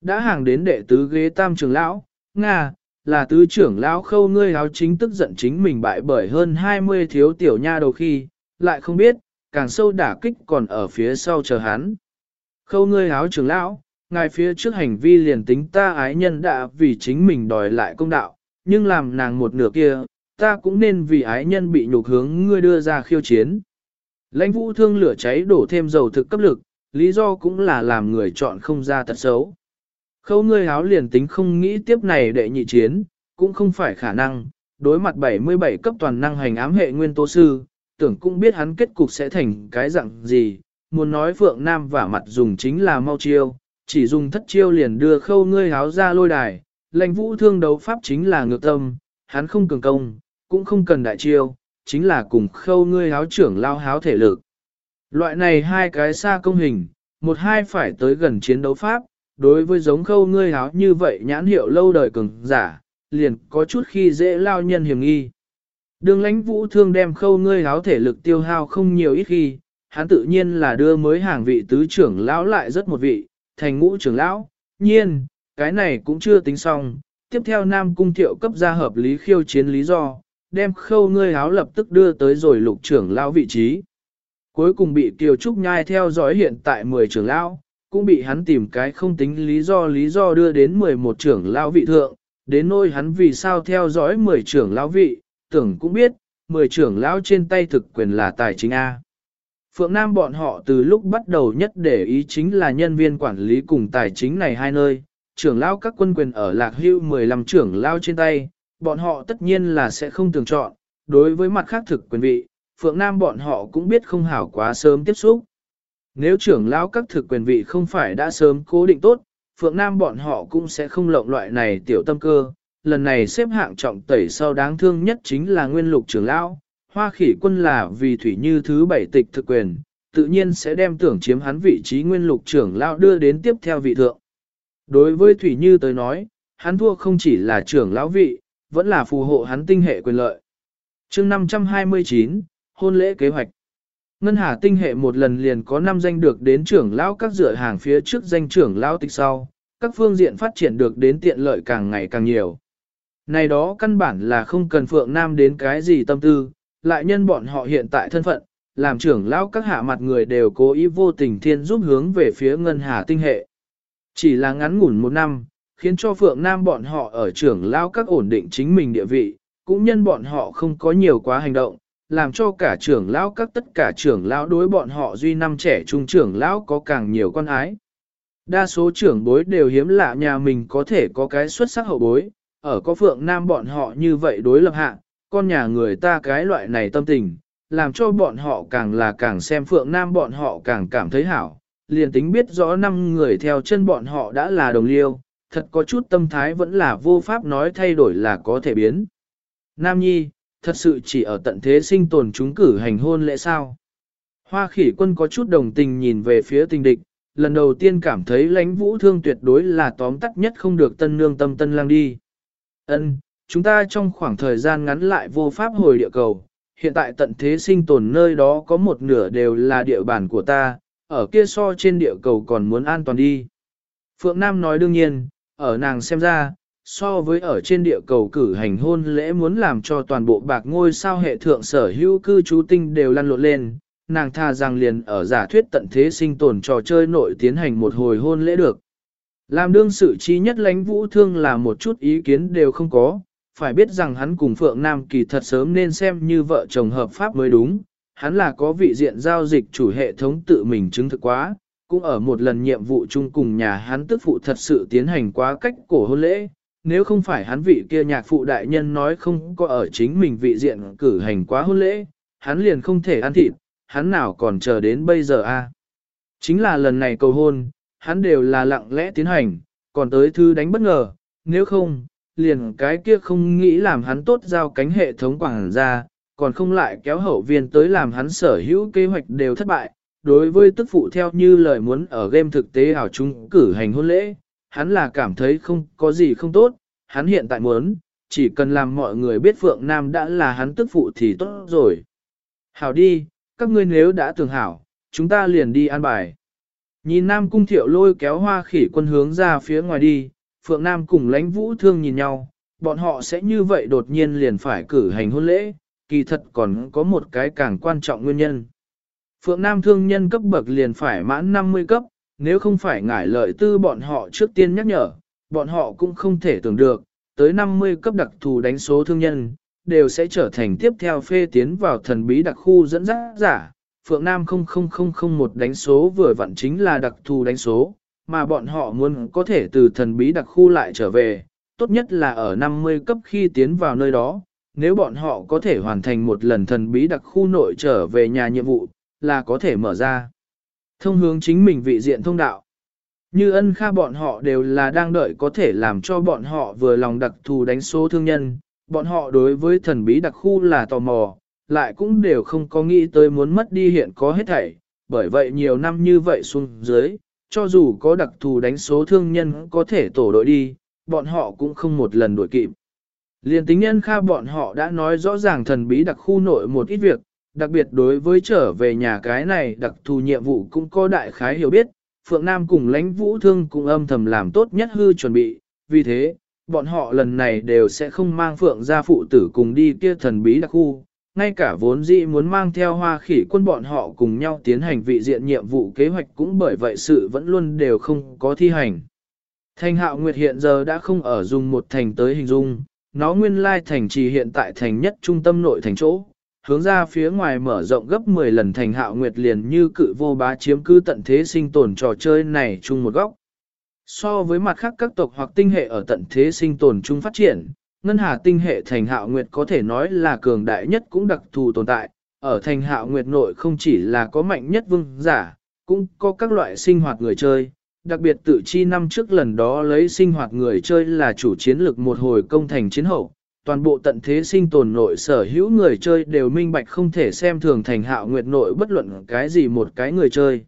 Đã hàng đến đệ tứ ghế tam trưởng lão, Nga, là tứ trưởng lão khâu ngươi áo chính tức giận chính mình bại bởi hơn 20 thiếu tiểu nha đầu khi, lại không biết, càng sâu đả kích còn ở phía sau chờ hắn. Khâu ngươi áo trưởng lão, ngài phía trước hành vi liền tính ta ái nhân đã vì chính mình đòi lại công đạo, nhưng làm nàng một nửa kia, ta cũng nên vì ái nhân bị nhục hướng ngươi đưa ra khiêu chiến. Lãnh vũ thương lửa cháy đổ thêm dầu thực cấp lực, lý do cũng là làm người chọn không ra tật xấu. Khâu ngươi háo liền tính không nghĩ tiếp này đệ nhị chiến, cũng không phải khả năng, đối mặt 77 cấp toàn năng hành ám hệ nguyên tố sư, tưởng cũng biết hắn kết cục sẽ thành cái dạng gì, muốn nói Phượng Nam và mặt dùng chính là mau chiêu, chỉ dùng thất chiêu liền đưa khâu ngươi háo ra lôi đài, lãnh vũ thương đấu pháp chính là ngược tâm, hắn không cường công, cũng không cần đại chiêu, chính là cùng khâu ngươi háo trưởng lao háo thể lực. Loại này hai cái xa công hình, một hai phải tới gần chiến đấu pháp, đối với giống khâu ngươi háo như vậy nhãn hiệu lâu đời cường giả, liền có chút khi dễ lao nhân hiểm nghi. Đường lãnh vũ thương đem khâu ngươi háo thể lực tiêu hao không nhiều ít khi, hắn tự nhiên là đưa mới hàng vị tứ trưởng lão lại rất một vị, thành ngũ trưởng lão, nhiên, cái này cũng chưa tính xong. Tiếp theo Nam Cung Thiệu cấp ra hợp lý khiêu chiến lý do, đem khâu ngươi háo lập tức đưa tới rồi lục trưởng lão vị trí. Cuối cùng bị Kiều Trúc Nhai theo dõi hiện tại 10 trưởng lão, cũng bị hắn tìm cái không tính lý do lý do đưa đến 11 trưởng lão vị thượng, đến nôi hắn vì sao theo dõi 10 trưởng lão vị, tưởng cũng biết, 10 trưởng lão trên tay thực quyền là tài chính A. Phượng Nam bọn họ từ lúc bắt đầu nhất để ý chính là nhân viên quản lý cùng tài chính này hai nơi, trưởng lão các quân quyền ở lạc hưu 15 trưởng lão trên tay, bọn họ tất nhiên là sẽ không tường chọn, đối với mặt khác thực quyền vị, Phượng Nam bọn họ cũng biết không hảo quá sớm tiếp xúc. Nếu trưởng lão các thực quyền vị không phải đã sớm cố định tốt, Phượng Nam bọn họ cũng sẽ không lộng loại này tiểu tâm cơ. Lần này xếp hạng trọng tẩy sau đáng thương nhất chính là nguyên lục trưởng lão, hoa khỉ quân là vì thủy như thứ bảy tịch thực quyền, tự nhiên sẽ đem tưởng chiếm hắn vị trí nguyên lục trưởng lão đưa đến tiếp theo vị thượng. Đối với thủy như tới nói, hắn thua không chỉ là trưởng lão vị, vẫn là phù hộ hắn tinh hệ quyền lợi. chương 529, hôn lễ kế hoạch. Ngân Hà tinh hệ một lần liền có 5 danh được đến trưởng lão các dựa hàng phía trước danh trưởng lão tịch sau, các phương diện phát triển được đến tiện lợi càng ngày càng nhiều. Này đó căn bản là không cần Phượng Nam đến cái gì tâm tư, lại nhân bọn họ hiện tại thân phận, làm trưởng lão các hạ mặt người đều cố ý vô tình thiên giúp hướng về phía Ngân Hà tinh hệ. Chỉ là ngắn ngủn một năm, khiến cho Phượng Nam bọn họ ở trưởng lão các ổn định chính mình địa vị, cũng nhân bọn họ không có nhiều quá hành động, làm cho cả trưởng lão các tất cả trưởng lão đối bọn họ duy năm trẻ trung trưởng lão có càng nhiều con ái. Đa số trưởng bối đều hiếm lạ nhà mình có thể có cái xuất sắc hậu bối, ở có phượng nam bọn họ như vậy đối lập hạ, con nhà người ta cái loại này tâm tình, làm cho bọn họ càng là càng xem phượng nam bọn họ càng cảm thấy hảo, liền tính biết rõ năm người theo chân bọn họ đã là đồng liêu, thật có chút tâm thái vẫn là vô pháp nói thay đổi là có thể biến. Nam Nhi, thật sự chỉ ở tận thế sinh tồn chúng cử hành hôn lễ sao. Hoa khỉ quân có chút đồng tình nhìn về phía tình địch, lần đầu tiên cảm thấy lãnh vũ thương tuyệt đối là tóm tắt nhất không được tân nương tâm tân lang đi. Ân, chúng ta trong khoảng thời gian ngắn lại vô pháp hồi địa cầu, hiện tại tận thế sinh tồn nơi đó có một nửa đều là địa bàn của ta, ở kia so trên địa cầu còn muốn an toàn đi. Phượng Nam nói đương nhiên, ở nàng xem ra, so với ở trên địa cầu cử hành hôn lễ muốn làm cho toàn bộ bạc ngôi sao hệ thượng sở hữu cư trú tinh đều lăn lộn lên, nàng tha rằng liền ở giả thuyết tận thế sinh tồn trò chơi nội tiến hành một hồi hôn lễ được. Làm đương sự chi nhất lãnh vũ thương là một chút ý kiến đều không có, phải biết rằng hắn cùng Phượng Nam kỳ thật sớm nên xem như vợ chồng hợp pháp mới đúng, hắn là có vị diện giao dịch chủ hệ thống tự mình chứng thực quá, cũng ở một lần nhiệm vụ chung cùng nhà hắn tức phụ thật sự tiến hành quá cách cổ hôn lễ, nếu không phải hắn vị kia nhạc phụ đại nhân nói không có ở chính mình vị diện cử hành quá hôn lễ, hắn liền không thể ăn thịt, hắn nào còn chờ đến bây giờ a? Chính là lần này cầu hôn, hắn đều là lặng lẽ tiến hành, còn tới thư đánh bất ngờ, nếu không, liền cái kia không nghĩ làm hắn tốt giao cánh hệ thống quảng ra, còn không lại kéo hậu viên tới làm hắn sở hữu kế hoạch đều thất bại. Đối với tức phụ theo như lời muốn ở game thực tế ảo chung cử hành hôn lễ, hắn là cảm thấy không có gì không tốt, hắn hiện tại muốn, chỉ cần làm mọi người biết Phượng Nam đã là hắn tức phụ thì tốt rồi. Hảo đi, các ngươi nếu đã tưởng hảo, chúng ta liền đi an bài. Nhìn Nam Cung Thiệu lôi kéo hoa khỉ quân hướng ra phía ngoài đi, Phượng Nam cùng lãnh vũ thương nhìn nhau, bọn họ sẽ như vậy đột nhiên liền phải cử hành hôn lễ, kỳ thật còn có một cái càng quan trọng nguyên nhân. Phượng Nam thương nhân cấp bậc liền phải mãn 50 cấp, nếu không phải ngải lợi tư bọn họ trước tiên nhắc nhở, bọn họ cũng không thể tưởng được, tới 50 cấp đặc thù đánh số thương nhân, đều sẽ trở thành tiếp theo phê tiến vào thần bí đặc khu dẫn dắt giả. Phượng Nam 00001 đánh số vừa vặn chính là đặc thù đánh số, mà bọn họ muốn có thể từ thần bí đặc khu lại trở về, tốt nhất là ở 50 cấp khi tiến vào nơi đó, nếu bọn họ có thể hoàn thành một lần thần bí đặc khu nội trở về nhà nhiệm vụ, là có thể mở ra. Thông hướng chính mình vị diện thông đạo. Như ân kha bọn họ đều là đang đợi có thể làm cho bọn họ vừa lòng đặc thù đánh số thương nhân, bọn họ đối với thần bí đặc khu là tò mò, lại cũng đều không có nghĩ tới muốn mất đi hiện có hết thảy, bởi vậy nhiều năm như vậy xuống dưới, cho dù có đặc thù đánh số thương nhân có thể tổ đội đi, bọn họ cũng không một lần đuổi kịp. Liên tính nhân kha bọn họ đã nói rõ ràng thần bí đặc khu nội một ít việc, đặc biệt đối với trở về nhà cái này đặc thù nhiệm vụ cũng có đại khái hiểu biết, Phượng Nam cùng lãnh vũ thương cũng âm thầm làm tốt nhất hư chuẩn bị, vì thế, bọn họ lần này đều sẽ không mang Phượng gia phụ tử cùng đi kia thần bí đặc khu, ngay cả vốn dĩ muốn mang theo hoa khỉ quân bọn họ cùng nhau tiến hành vị diện nhiệm vụ kế hoạch cũng bởi vậy sự vẫn luôn đều không có thi hành. Thành hạo nguyệt hiện giờ đã không ở dùng một thành tới hình dung, nó nguyên lai thành trì hiện tại thành nhất trung tâm nội thành chỗ, hướng ra phía ngoài mở rộng gấp 10 lần thành hạo nguyệt liền như cự vô bá chiếm cư tận thế sinh tồn trò chơi này chung một góc. So với mặt khác các tộc hoặc tinh hệ ở tận thế sinh tồn chung phát triển, ngân hà tinh hệ thành hạo nguyệt có thể nói là cường đại nhất cũng đặc thù tồn tại, ở thành hạo nguyệt nội không chỉ là có mạnh nhất vương giả, cũng có các loại sinh hoạt người chơi, đặc biệt tự chi năm trước lần đó lấy sinh hoạt người chơi là chủ chiến lược một hồi công thành chiến hậu, toàn bộ tận thế sinh tồn nội sở hữu người chơi đều minh bạch không thể xem thường thành hạo nguyệt nội bất luận cái gì một cái người chơi.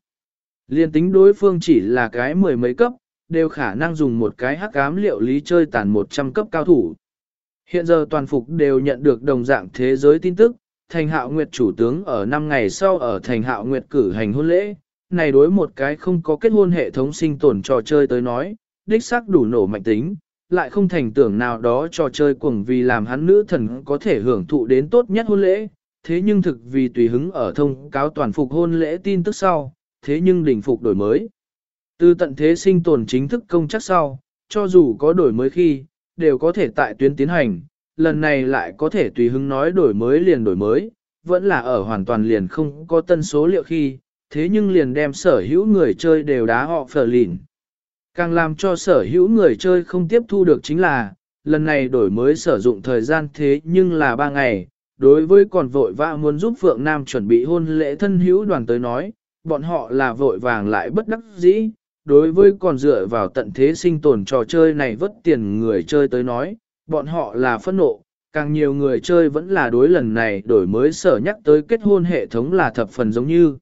Liên tính đối phương chỉ là cái mười mấy cấp, đều khả năng dùng một cái hắc ám liệu lý chơi tàn 100 cấp cao thủ. Hiện giờ toàn phục đều nhận được đồng dạng thế giới tin tức, thành hạo nguyệt chủ tướng ở 5 ngày sau ở thành hạo nguyệt cử hành hôn lễ, này đối một cái không có kết hôn hệ thống sinh tồn trò chơi tới nói, đích xác đủ nổ mạnh tính, lại không thành tưởng nào đó trò chơi cuồng vì làm hắn nữ thần có thể hưởng thụ đến tốt nhất hôn lễ, thế nhưng thực vì tùy hứng ở thông cáo toàn phục hôn lễ tin tức sau, thế nhưng đỉnh phục đổi mới. Từ tận thế sinh tồn chính thức công chắc sau, cho dù có đổi mới khi, đều có thể tại tuyến tiến hành, lần này lại có thể tùy hứng nói đổi mới liền đổi mới, vẫn là ở hoàn toàn liền không có tân số liệu khi, thế nhưng liền đem sở hữu người chơi đều đá họ phở lìn. Càng làm cho sở hữu người chơi không tiếp thu được chính là, lần này đổi mới sử dụng thời gian thế nhưng là 3 ngày, đối với còn vội vã muốn giúp Phượng Nam chuẩn bị hôn lễ thân hữu đoàn tới nói, bọn họ là vội vàng lại bất đắc dĩ, đối với còn dựa vào tận thế sinh tồn trò chơi này vất tiền người chơi tới nói, bọn họ là phẫn nộ, càng nhiều người chơi vẫn là đối lần này đổi mới sở nhắc tới kết hôn hệ thống là thập phần giống như.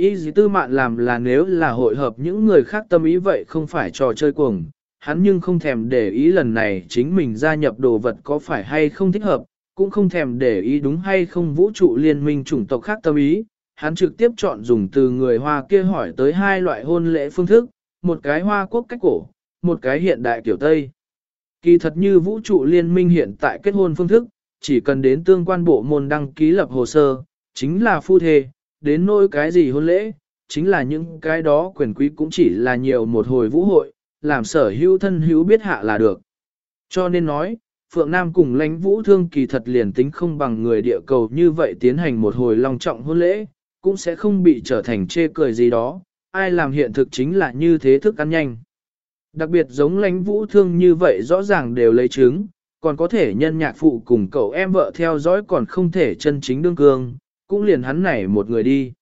Ý gì tư mạn làm là nếu là hội hợp những người khác tâm ý vậy không phải trò chơi cuồng, hắn nhưng không thèm để ý lần này chính mình gia nhập đồ vật có phải hay không thích hợp, cũng không thèm để ý đúng hay không vũ trụ liên minh chủng tộc khác tâm ý, hắn trực tiếp chọn dùng từ người Hoa kia hỏi tới hai loại hôn lễ phương thức, một cái Hoa quốc cách cổ, một cái hiện đại kiểu Tây. Kỳ thật như vũ trụ liên minh hiện tại kết hôn phương thức, chỉ cần đến tương quan bộ môn đăng ký lập hồ sơ, chính là phu thê, đến nỗi cái gì hôn lễ, chính là những cái đó quyền quý cũng chỉ là nhiều một hồi vũ hội, làm sở hữu thân hữu biết hạ là được. Cho nên nói, Phượng Nam cùng lãnh vũ thương kỳ thật liền tính không bằng người địa cầu như vậy tiến hành một hồi long trọng hôn lễ, cũng sẽ không bị trở thành chê cười gì đó, ai làm hiện thực chính là như thế thức ăn nhanh. Đặc biệt giống lãnh vũ thương như vậy rõ ràng đều lấy chứng, còn có thể nhân nhạc phụ cùng cậu em vợ theo dõi còn không thể chân chính đương cương, cũng liền hắn này một người đi.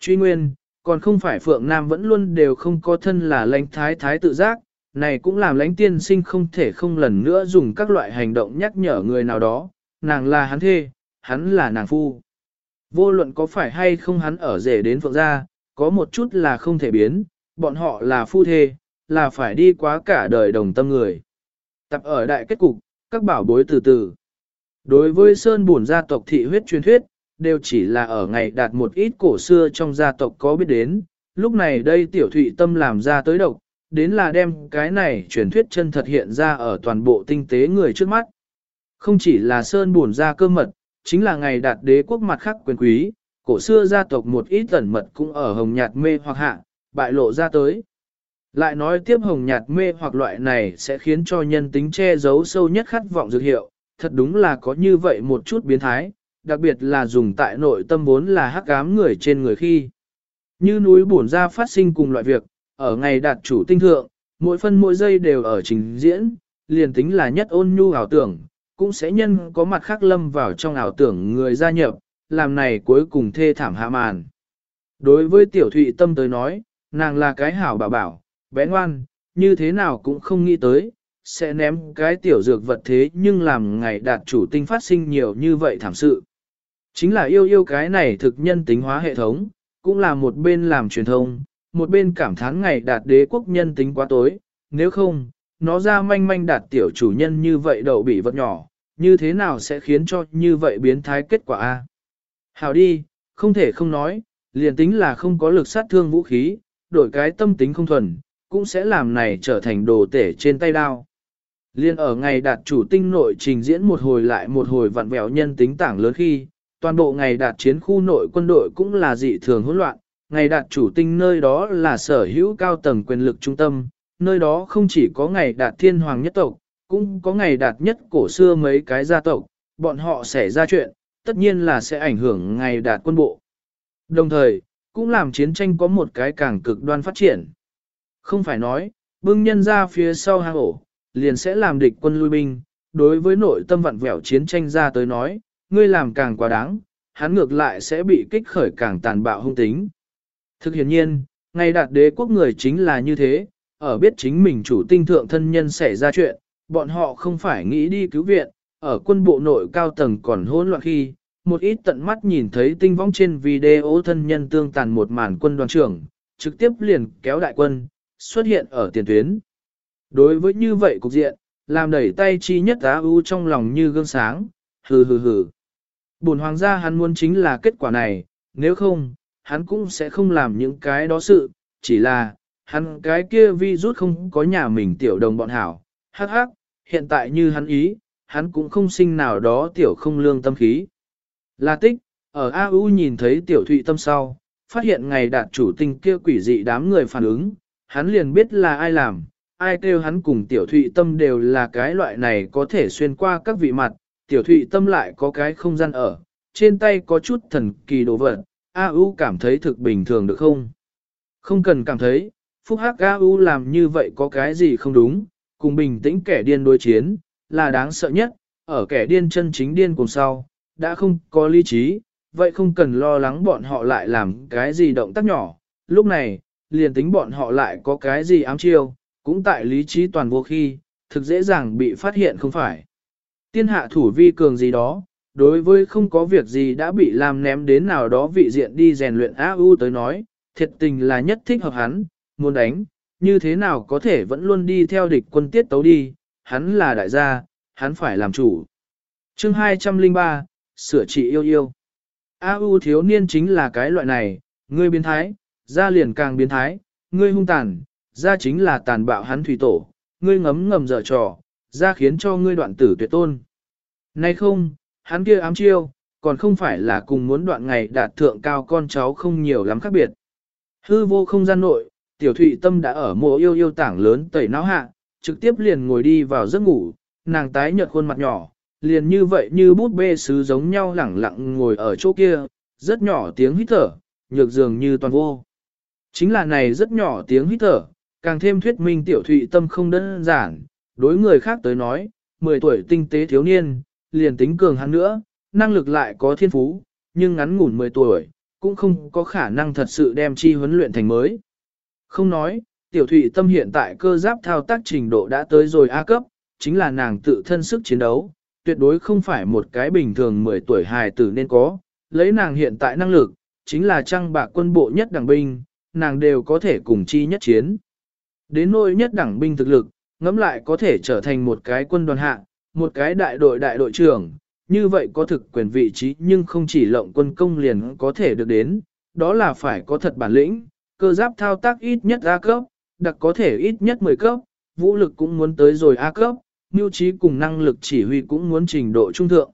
Truy nguyên, còn không phải Phượng Nam vẫn luôn đều không có thân là lãnh thái thái tự giác, này cũng làm lãnh tiên sinh không thể không lần nữa dùng các loại hành động nhắc nhở người nào đó, nàng là hắn thê, hắn là nàng phu. Vô luận có phải hay không hắn ở rể đến phượng gia, có một chút là không thể biến, bọn họ là phu thê, là phải đi quá cả đời đồng tâm người. Tập ở đại kết cục, các bảo bối từ từ. Đối với Sơn Bùn gia tộc thị huyết truyền thuyết, đều chỉ là ở ngày đạt một ít cổ xưa trong gia tộc có biết đến, lúc này đây tiểu thụy tâm làm ra tới độc, đến là đem cái này truyền thuyết chân thật hiện ra ở toàn bộ tinh tế người trước mắt. Không chỉ là Sơn buồn ra cơ mật, chính là ngày đạt đế quốc mặt khác quyền quý, cổ xưa gia tộc một ít tẩn mật cũng ở hồng nhạt mê hoặc hạ, bại lộ ra tới. Lại nói tiếp hồng nhạt mê hoặc loại này sẽ khiến cho nhân tính che giấu sâu nhất khát vọng dược hiệu, thật đúng là có như vậy một chút biến thái, đặc biệt là dùng tại nội tâm vốn là hắc ám người trên người khi. Như núi bổn ra phát sinh cùng loại việc, ở ngày đạt chủ tinh thượng, mỗi phân mỗi giây đều ở trình diễn, liền tính là nhất ôn nhu ảo tưởng, cũng sẽ nhân có mặt khác lâm vào trong ảo tưởng người gia nhập, làm này cuối cùng thê thảm hạ màn. Đối với tiểu thụy tâm tới nói, nàng là cái hảo bảo bảo, bé ngoan, như thế nào cũng không nghĩ tới, sẽ ném cái tiểu dược vật thế nhưng làm ngày đạt chủ tinh phát sinh nhiều như vậy thảm sự. Chính là yêu yêu cái này thực nhân tính hóa hệ thống, cũng là một bên làm truyền thông, một bên cảm thán ngày đạt đế quốc nhân tính quá tối, nếu không, nó ra manh manh đạt tiểu chủ nhân như vậy đậu bị vật nhỏ, như thế nào sẽ khiến cho như vậy biến thái kết quả a? Hào đi, không thể không nói, liền tính là không có lực sát thương vũ khí, đổi cái tâm tính không thuần, cũng sẽ làm này trở thành đồ tể trên tay đao. Liên ở ngày đạt chủ tinh nội trình diễn một hồi lại một hồi vặn vẹo nhân tính tảng lớn khi, toàn bộ ngày đạt chiến khu nội quân đội cũng là dị thường hỗn loạn, ngày đạt chủ tinh nơi đó là sở hữu cao tầng quyền lực trung tâm, nơi đó không chỉ có ngày đạt thiên hoàng nhất tộc, cũng có ngày đạt nhất cổ xưa mấy cái gia tộc, bọn họ sẽ ra chuyện, tất nhiên là sẽ ảnh hưởng ngày đạt quân bộ. Đồng thời, cũng làm chiến tranh có một cái càng cực đoan phát triển. Không phải nói, bưng nhân ra phía sau hang ổ, liền sẽ làm địch quân lui binh, đối với nội tâm vặn vẹo chiến tranh ra tới nói, ngươi làm càng quá đáng, hắn ngược lại sẽ bị kích khởi càng tàn bạo hung tính. Thực hiện nhiên, ngày đạt đế quốc người chính là như thế, ở biết chính mình chủ tinh thượng thân nhân xảy ra chuyện, bọn họ không phải nghĩ đi cứu viện, ở quân bộ nội cao tầng còn hỗn loạn khi, một ít tận mắt nhìn thấy tinh vong trên video thân nhân tương tàn một màn quân đoàn trưởng, trực tiếp liền kéo đại quân, xuất hiện ở tiền tuyến. Đối với như vậy cục diện, làm đẩy tay chi nhất á ưu trong lòng như gương sáng, hừ hừ hừ. Bổn hoàng gia hắn muốn chính là kết quả này, nếu không, hắn cũng sẽ không làm những cái đó sự, chỉ là, hắn cái kia vi rút không có nhà mình tiểu đồng bọn hảo, hắc hắc, hiện tại như hắn ý, hắn cũng không sinh nào đó tiểu không lương tâm khí. La tích, ở A U nhìn thấy tiểu thụy tâm sau, phát hiện ngày đạt chủ tinh kia quỷ dị đám người phản ứng, hắn liền biết là ai làm, ai kêu hắn cùng tiểu thụy tâm đều là cái loại này có thể xuyên qua các vị mặt, tiểu thụy tâm lại có cái không gian ở, trên tay có chút thần kỳ đồ vật, A U cảm thấy thực bình thường được không? Không cần cảm thấy, phúc hắc A U làm như vậy có cái gì không đúng, cùng bình tĩnh kẻ điên đối chiến, là đáng sợ nhất, ở kẻ điên chân chính điên cùng sau, đã không có lý trí, vậy không cần lo lắng bọn họ lại làm cái gì động tác nhỏ, lúc này, liền tính bọn họ lại có cái gì ám chiêu, cũng tại lý trí toàn vô khi, thực dễ dàng bị phát hiện không phải. Tiên hạ thủ vi cường gì đó, đối với không có việc gì đã bị làm ném đến nào đó vị diện đi rèn luyện A U tới nói, thiệt tình là nhất thích hợp hắn, muốn đánh, như thế nào có thể vẫn luôn đi theo địch quân tiết tấu đi, hắn là đại gia, hắn phải làm chủ. chương 203, sửa trị yêu yêu. A U thiếu niên chính là cái loại này, ngươi biến thái, ra liền càng biến thái, ngươi hung tàn, ra chính là tàn bạo hắn thủy tổ, ngươi ngấm ngầm dở trò, ra khiến cho ngươi đoạn tử tuyệt tôn. Nay không, hắn kia ám chiêu, còn không phải là cùng muốn đoạn ngày đạt thượng cao con cháu không nhiều lắm khác biệt. Hư vô không gian nội, tiểu thụy tâm đã ở mộ yêu yêu tảng lớn tẩy não hạ, trực tiếp liền ngồi đi vào giấc ngủ, nàng tái nhợt khuôn mặt nhỏ, liền như vậy như bút bê sứ giống nhau lẳng lặng ngồi ở chỗ kia, rất nhỏ tiếng hít thở, nhược dường như toàn vô. Chính là này rất nhỏ tiếng hít thở, càng thêm thuyết minh tiểu thụy tâm không đơn giản, đối người khác tới nói, 10 tuổi tinh tế thiếu niên, liền tính cường hắn nữa, năng lực lại có thiên phú, nhưng ngắn ngủn 10 tuổi, cũng không có khả năng thật sự đem chi huấn luyện thành mới. Không nói, tiểu thụy tâm hiện tại cơ giáp thao tác trình độ đã tới rồi A cấp, chính là nàng tự thân sức chiến đấu, tuyệt đối không phải một cái bình thường 10 tuổi hài tử nên có, lấy nàng hiện tại năng lực, chính là trăng bạc quân bộ nhất đẳng binh, nàng đều có thể cùng chi nhất chiến. Đến nỗi nhất đẳng binh thực lực, ngẫm lại có thể trở thành một cái quân đoàn hạ, một cái đại đội đại đội trưởng, như vậy có thực quyền vị trí nhưng không chỉ lộng quân công liền có thể được đến, đó là phải có thật bản lĩnh, cơ giáp thao tác ít nhất A cấp, đặc có thể ít nhất 10 cấp, vũ lực cũng muốn tới rồi A cấp, mưu trí cùng năng lực chỉ huy cũng muốn trình độ trung thượng.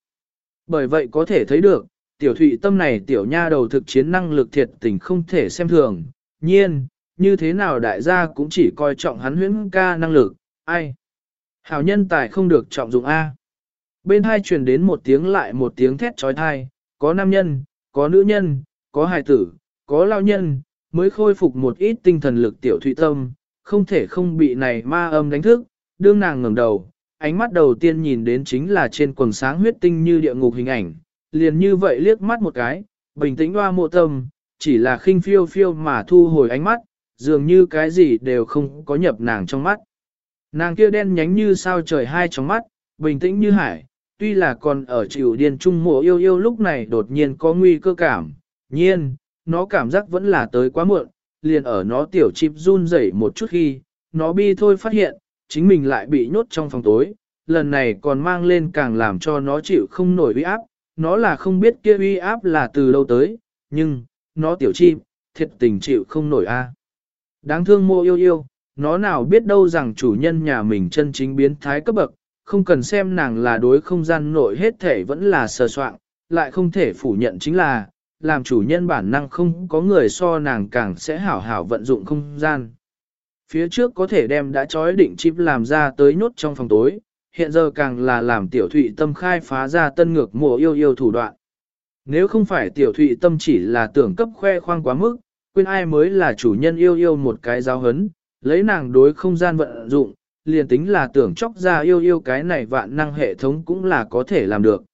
Bởi vậy có thể thấy được, tiểu thụy tâm này tiểu nha đầu thực chiến năng lực thiệt tình không thể xem thường, nhiên, như thế nào đại gia cũng chỉ coi trọng hắn huyễn ca năng lực, ai. Hảo nhân tài không được trọng dụng A. Bên hai truyền đến một tiếng lại một tiếng thét trói thai, có nam nhân, có nữ nhân, có hài tử, có lao nhân, mới khôi phục một ít tinh thần lực tiểu thụy tâm, không thể không bị này ma âm đánh thức, đương nàng ngẩng đầu, ánh mắt đầu tiên nhìn đến chính là trên quần sáng huyết tinh như địa ngục hình ảnh, liền như vậy liếc mắt một cái, bình tĩnh hoa mộ tâm, chỉ là khinh phiêu phiêu mà thu hồi ánh mắt, dường như cái gì đều không có nhập nàng trong mắt. Nàng kia đen nhánh như sao trời hai trong mắt, bình tĩnh như hải, tuy là còn ở chịu điên trung mộ yêu yêu lúc này đột nhiên có nguy cơ cảm, nhiên, nó cảm giác vẫn là tới quá muộn, liền ở nó tiểu chip run rẩy một chút khi, nó bi thôi phát hiện, chính mình lại bị nhốt trong phòng tối, lần này còn mang lên càng làm cho nó chịu không nổi uy áp, nó là không biết kia uy áp là từ đâu tới, nhưng, nó tiểu chim, thiệt tình chịu không nổi a. Đáng thương mô yêu yêu, nó nào biết đâu rằng chủ nhân nhà mình chân chính biến thái cấp bậc, không cần xem nàng là đối không gian nội hết thể vẫn là sờ soạn, lại không thể phủ nhận chính là, làm chủ nhân bản năng không có người so nàng càng sẽ hảo hảo vận dụng không gian. Phía trước có thể đem đã trói định chip làm ra tới nhốt trong phòng tối, hiện giờ càng là làm tiểu thụy tâm khai phá ra tân ngược mùa yêu yêu thủ đoạn. Nếu không phải tiểu thụy tâm chỉ là tưởng cấp khoe khoang quá mức, quên ai mới là chủ nhân yêu yêu một cái giáo hấn, lấy nàng đối không gian vận dụng, liền tính là tưởng chóc ra yêu yêu cái này vạn năng hệ thống cũng là có thể làm được.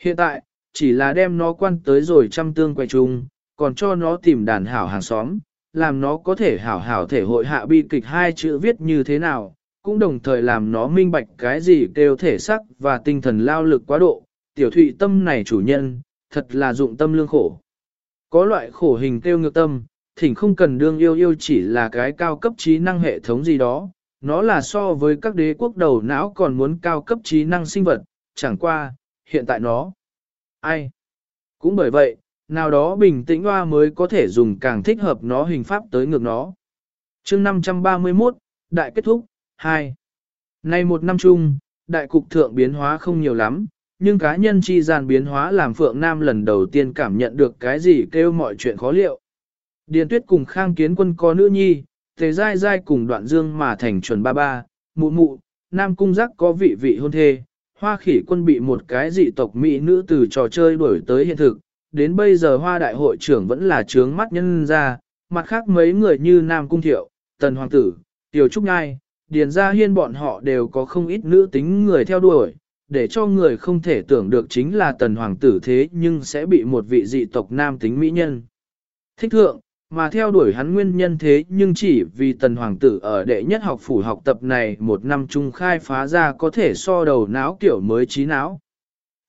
Hiện tại, chỉ là đem nó quan tới rồi trăm tương quay chung, còn cho nó tìm đàn hảo hàng xóm, làm nó có thể hảo hảo thể hội hạ bi kịch hai chữ viết như thế nào, cũng đồng thời làm nó minh bạch cái gì kêu thể sắc và tinh thần lao lực quá độ. Tiểu thụy tâm này chủ nhân, thật là dụng tâm lương khổ. Có loại khổ hình kêu ngược tâm, thỉnh không cần đương yêu yêu chỉ là cái cao cấp trí năng hệ thống gì đó, nó là so với các đế quốc đầu não còn muốn cao cấp trí năng sinh vật, chẳng qua, hiện tại nó. Ai? Cũng bởi vậy, nào đó bình tĩnh hoa mới có thể dùng càng thích hợp nó hình pháp tới ngược nó. chương 531, Đại kết thúc, 2. Nay một năm chung, đại cục thượng biến hóa không nhiều lắm, nhưng cá nhân chi gian biến hóa làm Phượng Nam lần đầu tiên cảm nhận được cái gì kêu mọi chuyện khó liệu. Điền tuyết cùng khang kiến quân có nữ nhi, tề dai dai cùng đoạn dương mà thành chuẩn ba ba, mụ mụ, nam cung giác có vị vị hôn thê, hoa khỉ quân bị một cái dị tộc mỹ nữ từ trò chơi đuổi tới hiện thực, đến bây giờ hoa đại hội trưởng vẫn là trướng mắt nhân ra, mặt khác mấy người như nam cung thiệu, tần hoàng tử, tiểu trúc ngai, điền gia hiên bọn họ đều có không ít nữ tính người theo đuổi, để cho người không thể tưởng được chính là tần hoàng tử thế nhưng sẽ bị một vị dị tộc nam tính mỹ nhân. Thích thượng, mà theo đuổi hắn nguyên nhân thế nhưng chỉ vì tần hoàng tử ở đệ nhất học phủ học tập này một năm chung khai phá ra có thể so đầu não kiểu mới trí não.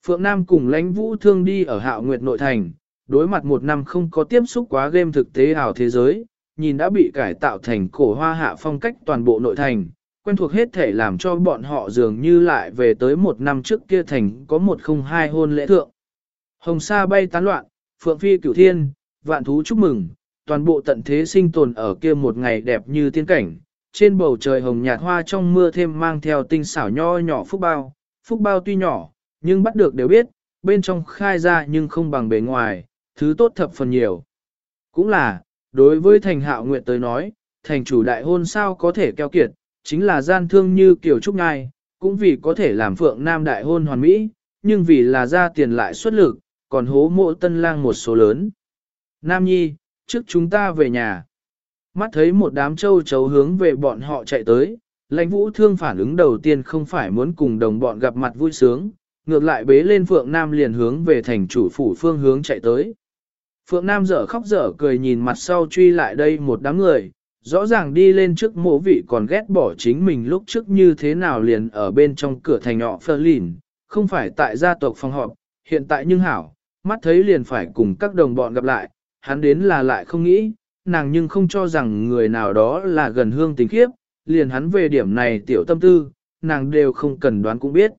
Phượng Nam cùng lãnh vũ thương đi ở hạo nguyệt nội thành, đối mặt một năm không có tiếp xúc quá game thực tế ảo thế giới, nhìn đã bị cải tạo thành cổ hoa hạ phong cách toàn bộ nội thành, quen thuộc hết thể làm cho bọn họ dường như lại về tới một năm trước kia thành có một không hai hôn lễ thượng. Hồng sa bay tán loạn, phượng phi cửu thiên, vạn thú chúc mừng, toàn bộ tận thế sinh tồn ở kia một ngày đẹp như tiên cảnh, trên bầu trời hồng nhạt hoa trong mưa thêm mang theo tinh xảo nho nhỏ phúc bao, phúc bao tuy nhỏ, nhưng bắt được đều biết, bên trong khai ra nhưng không bằng bề ngoài, thứ tốt thập phần nhiều. Cũng là, đối với thành hạo nguyện tới nói, thành chủ đại hôn sao có thể keo kiệt, chính là gian thương như kiểu trúc ngai, cũng vì có thể làm phượng nam đại hôn hoàn mỹ, nhưng vì là ra tiền lại xuất lực, còn hố mộ tân lang một số lớn. Nam nhi, trước chúng ta về nhà. Mắt thấy một đám châu chấu hướng về bọn họ chạy tới, lãnh vũ thương phản ứng đầu tiên không phải muốn cùng đồng bọn gặp mặt vui sướng, ngược lại bế lên Phượng Nam liền hướng về thành chủ phủ phương hướng chạy tới. Phượng Nam dở khóc dở cười nhìn mặt sau truy lại đây một đám người, rõ ràng đi lên trước mộ vị còn ghét bỏ chính mình lúc trước như thế nào liền ở bên trong cửa thành nhỏ phơ lìn, không phải tại gia tộc phòng họp, hiện tại nhưng hảo, mắt thấy liền phải cùng các đồng bọn gặp lại, hắn đến là lại không nghĩ, nàng nhưng không cho rằng người nào đó là gần hương tình khiếp, liền hắn về điểm này tiểu tâm tư, nàng đều không cần đoán cũng biết.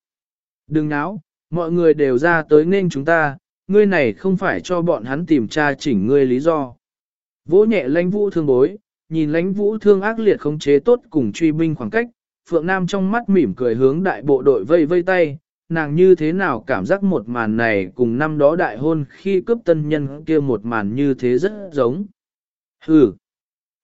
Đừng náo, mọi người đều ra tới nên chúng ta, ngươi này không phải cho bọn hắn tìm tra chỉnh ngươi lý do. Vỗ nhẹ lãnh vũ thương bối, nhìn lãnh vũ thương ác liệt khống chế tốt cùng truy binh khoảng cách, Phượng Nam trong mắt mỉm cười hướng đại bộ đội vây vây tay, nàng như thế nào cảm giác một màn này cùng năm đó đại hôn khi cướp tân nhân kia một màn như thế rất giống. ừ,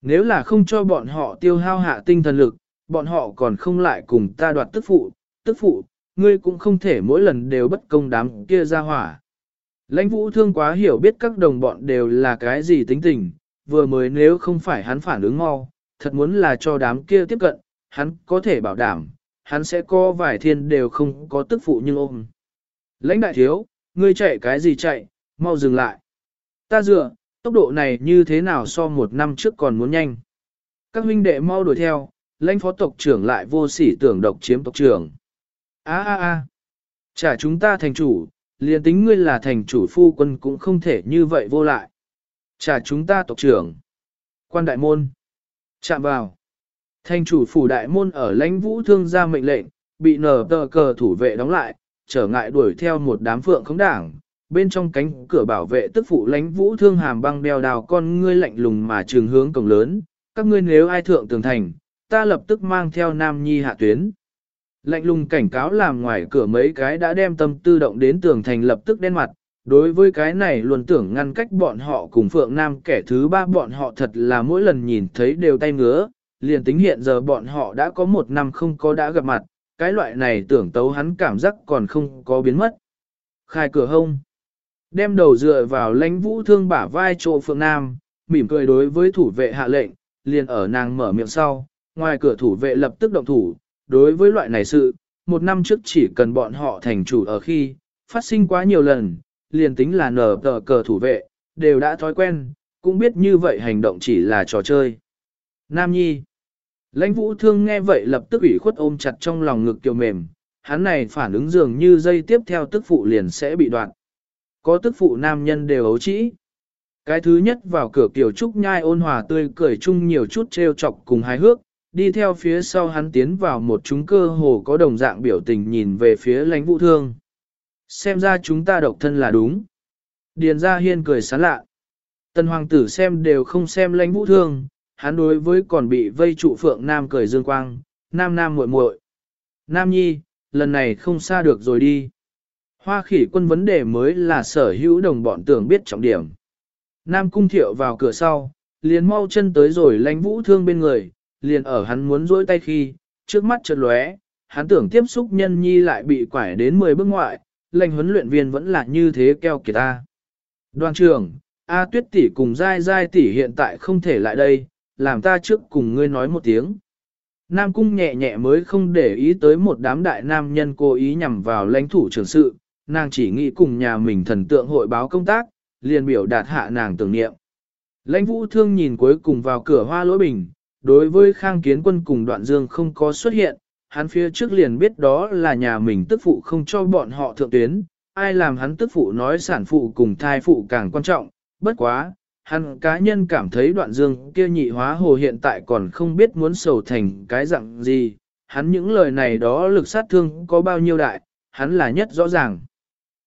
nếu là không cho bọn họ tiêu hao hạ tinh thần lực, bọn họ còn không lại cùng ta đoạt tức phụ, tức phụ, ngươi cũng không thể mỗi lần đều bất công đám kia ra hỏa. Lãnh vũ thương quá hiểu biết các đồng bọn đều là cái gì tính tình, vừa mới nếu không phải hắn phản ứng mau, thật muốn là cho đám kia tiếp cận, hắn có thể bảo đảm, hắn sẽ có vài thiên đều không có tức phụ nhưng ôm. Lãnh đại thiếu, ngươi chạy cái gì chạy, mau dừng lại. Ta dựa, tốc độ này như thế nào so một năm trước còn muốn nhanh. Các huynh đệ mau đuổi theo, lãnh phó tộc trưởng lại vô sỉ tưởng độc chiếm tộc trưởng. A a a, trả chúng ta thành chủ, liền tính ngươi là thành chủ phu quân cũng không thể như vậy vô lại. Trả chúng ta tộc trưởng. Quan đại môn. Chạm vào. Thành chủ phủ đại môn ở lãnh vũ thương ra mệnh lệnh, bị nở tờ cờ thủ vệ đóng lại, trở ngại đuổi theo một đám phượng khống đảng. Bên trong cánh cửa bảo vệ tức phụ lãnh vũ thương hàm băng đeo đào con ngươi lạnh lùng mà trường hướng cổng lớn. Các ngươi nếu ai thượng tường thành, ta lập tức mang theo nam nhi hạ tuyến. Lạnh lùng cảnh cáo làm ngoài cửa mấy cái đã đem tâm tư động đến tường thành lập tức đen mặt, đối với cái này luôn tưởng ngăn cách bọn họ cùng Phượng Nam kẻ thứ ba bọn họ thật là mỗi lần nhìn thấy đều tay ngứa, liền tính hiện giờ bọn họ đã có một năm không có đã gặp mặt, cái loại này tưởng tấu hắn cảm giác còn không có biến mất. Khai cửa hông, đem đầu dựa vào lãnh vũ thương bả vai chỗ Phượng Nam, mỉm cười đối với thủ vệ hạ lệnh, liền ở nàng mở miệng sau, ngoài cửa thủ vệ lập tức động thủ, đối với loại này sự, một năm trước chỉ cần bọn họ thành chủ ở khi, phát sinh quá nhiều lần, liền tính là nở tờ cờ thủ vệ, đều đã thói quen, cũng biết như vậy hành động chỉ là trò chơi. Nam Nhi Lãnh vũ thương nghe vậy lập tức ủy khuất ôm chặt trong lòng ngực kiều mềm, hắn này phản ứng dường như dây tiếp theo tức phụ liền sẽ bị đoạn. Có tức phụ nam nhân đều ấu trĩ. Cái thứ nhất vào cửa kiều trúc nhai ôn hòa tươi cười chung nhiều chút trêu chọc cùng hài hước, đi theo phía sau hắn tiến vào một chúng cơ hồ có đồng dạng biểu tình nhìn về phía lãnh vũ thương. Xem ra chúng ta độc thân là đúng. Điền ra hiên cười sán lạ. Tần hoàng tử xem đều không xem lãnh vũ thương, hắn đối với còn bị vây trụ phượng nam cười dương quang, nam nam muội muội. Nam nhi, lần này không xa được rồi đi. Hoa khỉ quân vấn đề mới là sở hữu đồng bọn tưởng biết trọng điểm. Nam cung thiệu vào cửa sau, liền mau chân tới rồi lãnh vũ thương bên người, liền ở hắn muốn rỗi tay khi, trước mắt chợt lóe, hắn tưởng tiếp xúc nhân nhi lại bị quải đến 10 bước ngoại, lãnh huấn luyện viên vẫn là như thế keo kìa ta. Đoàn trưởng, A tuyết tỷ cùng dai dai tỷ hiện tại không thể lại đây, làm ta trước cùng ngươi nói một tiếng. Nam cung nhẹ nhẹ mới không để ý tới một đám đại nam nhân cố ý nhằm vào lãnh thủ trưởng sự, nàng chỉ nghĩ cùng nhà mình thần tượng hội báo công tác, liền biểu đạt hạ nàng tưởng niệm. Lãnh vũ thương nhìn cuối cùng vào cửa hoa lỗi bình, đối với khang kiến quân cùng đoạn dương không có xuất hiện, hắn phía trước liền biết đó là nhà mình tức phụ không cho bọn họ thượng tuyến, ai làm hắn tức phụ nói sản phụ cùng thai phụ càng quan trọng, bất quá, hắn cá nhân cảm thấy đoạn dương kia nhị hóa hồ hiện tại còn không biết muốn sầu thành cái dạng gì, hắn những lời này đó lực sát thương có bao nhiêu đại, hắn là nhất rõ ràng.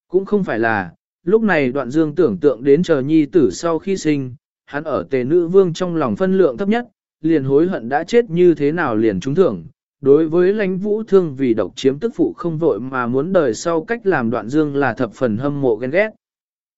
Cũng không phải là, lúc này đoạn dương tưởng tượng đến chờ nhi tử sau khi sinh, hắn ở tề nữ vương trong lòng phân lượng thấp nhất, liền hối hận đã chết như thế nào liền trúng thưởng. Đối với lãnh vũ thương vì độc chiếm tức phụ không vội mà muốn đời sau cách làm đoạn dương là thập phần hâm mộ ghen ghét.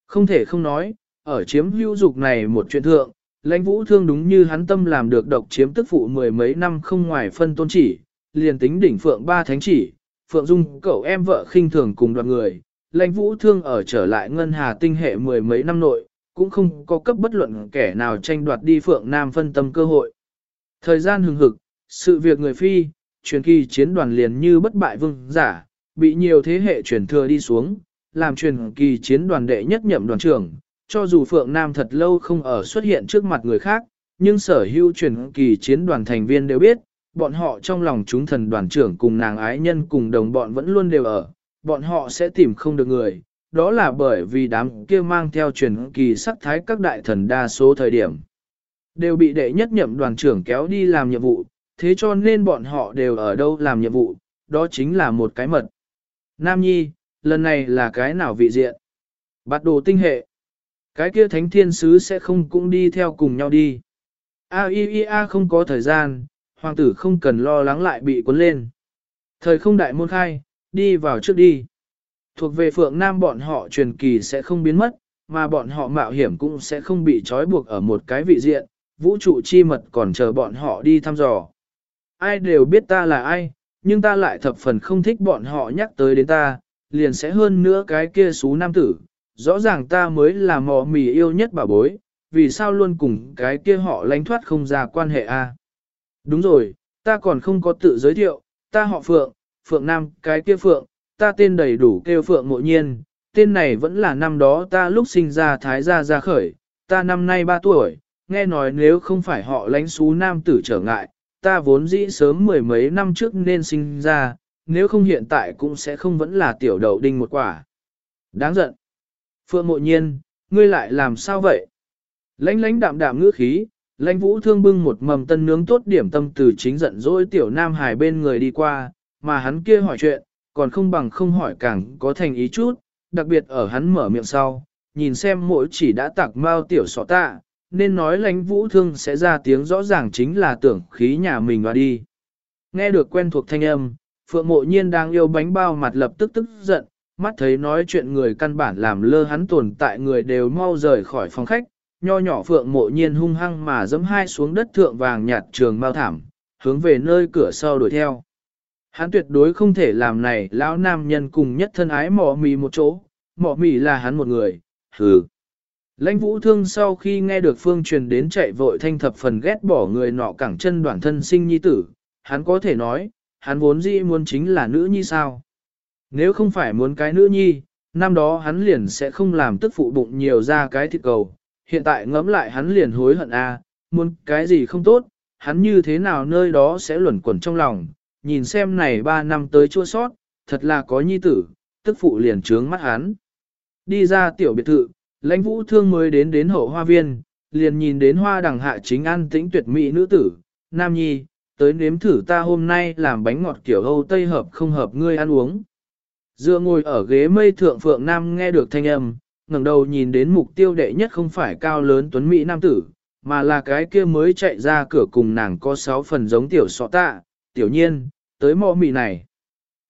Không thể không nói, ở chiếm hữu dục này một chuyện thượng, lãnh vũ thương đúng như hắn tâm làm được độc chiếm tức phụ mười mấy năm không ngoài phân tôn chỉ, liền tính đỉnh phượng ba thánh chỉ, phượng dung cậu em vợ khinh thường cùng đoàn người, lãnh vũ thương ở trở lại ngân hà tinh hệ mười mấy năm nội, cũng không có cấp bất luận kẻ nào tranh đoạt đi phượng nam phân tâm cơ hội. Thời gian hừng hực, sự việc người phi, truyền kỳ chiến đoàn liền như bất bại vương giả, bị nhiều thế hệ truyền thừa đi xuống, làm truyền kỳ chiến đoàn đệ nhất nhậm đoàn trưởng, cho dù Phượng Nam thật lâu không ở xuất hiện trước mặt người khác, nhưng sở hữu truyền kỳ chiến đoàn thành viên đều biết, bọn họ trong lòng chúng thần đoàn trưởng cùng nàng ái nhân cùng đồng bọn vẫn luôn đều ở, bọn họ sẽ tìm không được người, đó là bởi vì đám kia mang theo truyền kỳ sắc thái các đại thần đa số thời điểm. Đều bị đệ nhất nhậm đoàn trưởng kéo đi làm nhiệm vụ, thế cho nên bọn họ đều ở đâu làm nhiệm vụ, đó chính là một cái mật. Nam Nhi, lần này là cái nào vị diện? Bạt đồ tinh hệ. Cái kia thánh thiên sứ sẽ không cũng đi theo cùng nhau đi. A I I A không có thời gian, hoàng tử không cần lo lắng lại bị cuốn lên. Thời không đại môn khai, đi vào trước đi. Thuộc về phượng nam bọn họ truyền kỳ sẽ không biến mất, mà bọn họ mạo hiểm cũng sẽ không bị trói buộc ở một cái vị diện, vũ trụ chi mật còn chờ bọn họ đi thăm dò. Ai đều biết ta là ai, nhưng ta lại thập phần không thích bọn họ nhắc tới đến ta, liền sẽ hơn nữa cái kia xú nam tử, rõ ràng ta mới là mò mì yêu nhất bà bối, vì sao luôn cùng cái kia họ lánh thoát không ra quan hệ a? Đúng rồi, ta còn không có tự giới thiệu, ta họ Phượng, Phượng Nam, cái kia Phượng, ta tên đầy đủ kêu Phượng mộ nhiên, tên này vẫn là năm đó ta lúc sinh ra Thái Gia ra khởi, ta năm nay 3 tuổi, nghe nói nếu không phải họ lánh xú nam tử trở ngại, ta vốn dĩ sớm mười mấy năm trước nên sinh ra, nếu không hiện tại cũng sẽ không vẫn là tiểu đầu đinh một quả. Đáng giận. Phượng mộ nhiên, ngươi lại làm sao vậy? Lãnh lãnh đạm đạm ngữ khí, lãnh vũ thương bưng một mầm tân nướng tốt điểm tâm từ chính giận dỗi tiểu nam hải bên người đi qua, mà hắn kia hỏi chuyện, còn không bằng không hỏi càng có thành ý chút, đặc biệt ở hắn mở miệng sau, nhìn xem mỗi chỉ đã tạc mau tiểu sọ tạ, nên nói lãnh vũ thương sẽ ra tiếng rõ ràng chính là tưởng khí nhà mình và đi. Nghe được quen thuộc thanh âm, Phượng mộ nhiên đang yêu bánh bao mặt lập tức tức giận, mắt thấy nói chuyện người căn bản làm lơ hắn tồn tại người đều mau rời khỏi phòng khách, nho nhỏ Phượng mộ nhiên hung hăng mà dẫm hai xuống đất thượng vàng nhạt trường mau thảm, hướng về nơi cửa sau đuổi theo. Hắn tuyệt đối không thể làm này lão nam nhân cùng nhất thân ái mỏ mì một chỗ, mỏ mì là hắn một người, hừ. Lãnh vũ thương sau khi nghe được phương truyền đến chạy vội thanh thập phần ghét bỏ người nọ cẳng chân đoạn thân sinh nhi tử, hắn có thể nói, hắn vốn dĩ muốn chính là nữ nhi sao. Nếu không phải muốn cái nữ nhi, năm đó hắn liền sẽ không làm tức phụ bụng nhiều ra cái thịt cầu, hiện tại ngẫm lại hắn liền hối hận a, muốn cái gì không tốt, hắn như thế nào nơi đó sẽ luẩn quẩn trong lòng, nhìn xem này ba năm tới chua sót, thật là có nhi tử, tức phụ liền trướng mắt hắn. Đi ra tiểu biệt thự, lãnh vũ thương mới đến đến hậu hoa viên, liền nhìn đến hoa đằng hạ chính an tĩnh tuyệt mỹ nữ tử, nam nhi, tới nếm thử ta hôm nay làm bánh ngọt kiểu Âu Tây hợp không hợp ngươi ăn uống. Dựa ngồi ở ghế mây thượng phượng nam nghe được thanh âm, ngẩng đầu nhìn đến mục tiêu đệ nhất không phải cao lớn tuấn mỹ nam tử, mà là cái kia mới chạy ra cửa cùng nàng có sáu phần giống tiểu sọ tạ, tiểu nhiên, tới mọ mì này.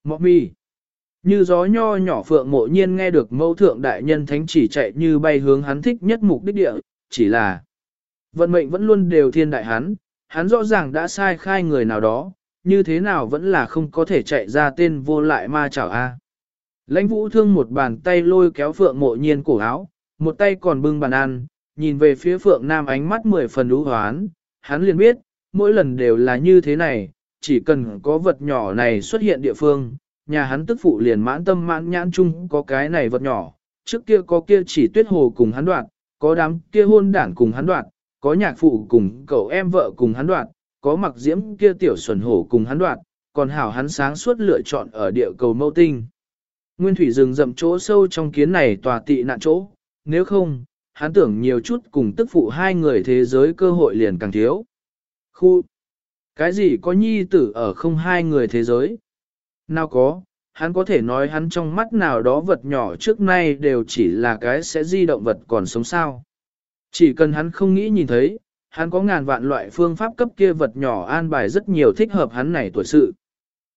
Mọ mì. Như gió nho nhỏ phượng mộ nhiên nghe được mẫu thượng đại nhân thánh chỉ chạy như bay hướng hắn thích nhất mục đích địa, chỉ là vận mệnh vẫn luôn đều thiên đại hắn, hắn rõ ràng đã sai khai người nào đó, như thế nào vẫn là không có thể chạy ra tên vô lại ma chảo a. Lãnh vũ thương một bàn tay lôi kéo phượng mộ nhiên cổ áo, một tay còn bưng bàn ăn, nhìn về phía phượng nam ánh mắt mười phần lũ hoán, hắn liền biết, mỗi lần đều là như thế này, chỉ cần có vật nhỏ này xuất hiện địa phương, nhà hắn tức phụ liền mãn tâm mãn nhãn chung có cái này vật nhỏ, trước kia có kia chỉ tuyết hồ cùng hắn đoạn, có đám kia hôn đản cùng hắn đoạn, có nhạc phụ cùng cậu em vợ cùng hắn đoạn, có mặc diễm kia tiểu xuẩn hổ cùng hắn đoạn, còn hảo hắn sáng suốt lựa chọn ở địa cầu mâu tinh. Nguyên thủy rừng rậm chỗ sâu trong kiến này tòa tị nạn chỗ, nếu không, hắn tưởng nhiều chút cùng tức phụ hai người thế giới cơ hội liền càng thiếu. Khu cái gì có nhi tử ở không hai người thế giới? Nào có, hắn có thể nói hắn trong mắt nào đó vật nhỏ trước nay đều chỉ là cái sẽ di động vật còn sống sao. Chỉ cần hắn không nghĩ nhìn thấy, hắn có ngàn vạn loại phương pháp cấp kia vật nhỏ an bài rất nhiều thích hợp hắn này tuổi sự.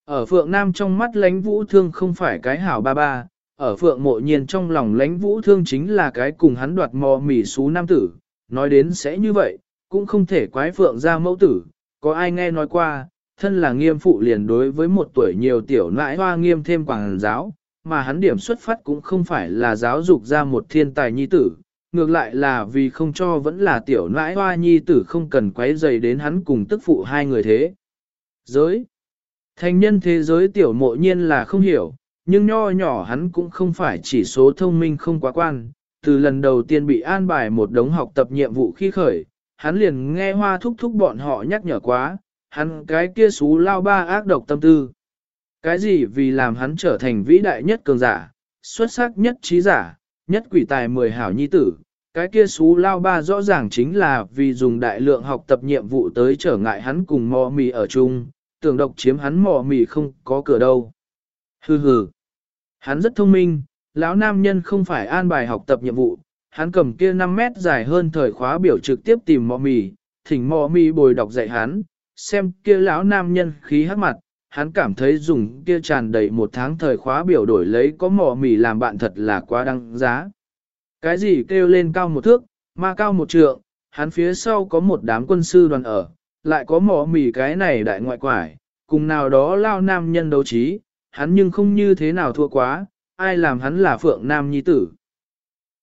Ở Phượng Nam trong mắt lánh vũ thương không phải cái hảo ba ba, ở Phượng mộ nhiên trong lòng lánh vũ thương chính là cái cùng hắn đoạt mò mỉ xú nam tử, nói đến sẽ như vậy, cũng không thể quái Phượng ra mẫu tử, có ai nghe nói qua, thân là nghiêm phụ liền đối với một tuổi nhiều tiểu nãi hoa nghiêm thêm quảng giáo, mà hắn điểm xuất phát cũng không phải là giáo dục ra một thiên tài nhi tử, ngược lại là vì không cho vẫn là tiểu nãi hoa nhi tử không cần quấy dày đến hắn cùng tức phụ hai người thế. Giới Thành nhân thế giới tiểu mộ nhiên là không hiểu, nhưng nho nhỏ hắn cũng không phải chỉ số thông minh không quá quan, từ lần đầu tiên bị an bài một đống học tập nhiệm vụ khi khởi, hắn liền nghe hoa thúc thúc bọn họ nhắc nhở quá, hắn cái kia xú lao ba ác độc tâm tư. Cái gì vì làm hắn trở thành vĩ đại nhất cường giả, xuất sắc nhất trí giả, nhất quỷ tài mười hảo nhi tử. Cái kia xú lao ba rõ ràng chính là vì dùng đại lượng học tập nhiệm vụ tới trở ngại hắn cùng mò mì ở chung, tưởng độc chiếm hắn mò mì không có cửa đâu. Hừ hừ. Hắn rất thông minh, lão nam nhân không phải an bài học tập nhiệm vụ, hắn cầm kia 5 mét dài hơn thời khóa biểu trực tiếp tìm mò mì, thỉnh mò mì bồi đọc dạy hắn, xem kia lão nam nhân khí hắc mặt, hắn cảm thấy dùng kia tràn đầy một tháng thời khóa biểu đổi lấy có mò mì làm bạn thật là quá đăng giá. Cái gì kêu lên cao một thước, ma cao một trượng, hắn phía sau có một đám quân sư đoàn ở, lại có mỏ mì cái này đại ngoại quải, cùng nào đó lao nam nhân đấu trí, hắn nhưng không như thế nào thua quá, ai làm hắn là phượng nam nhi tử.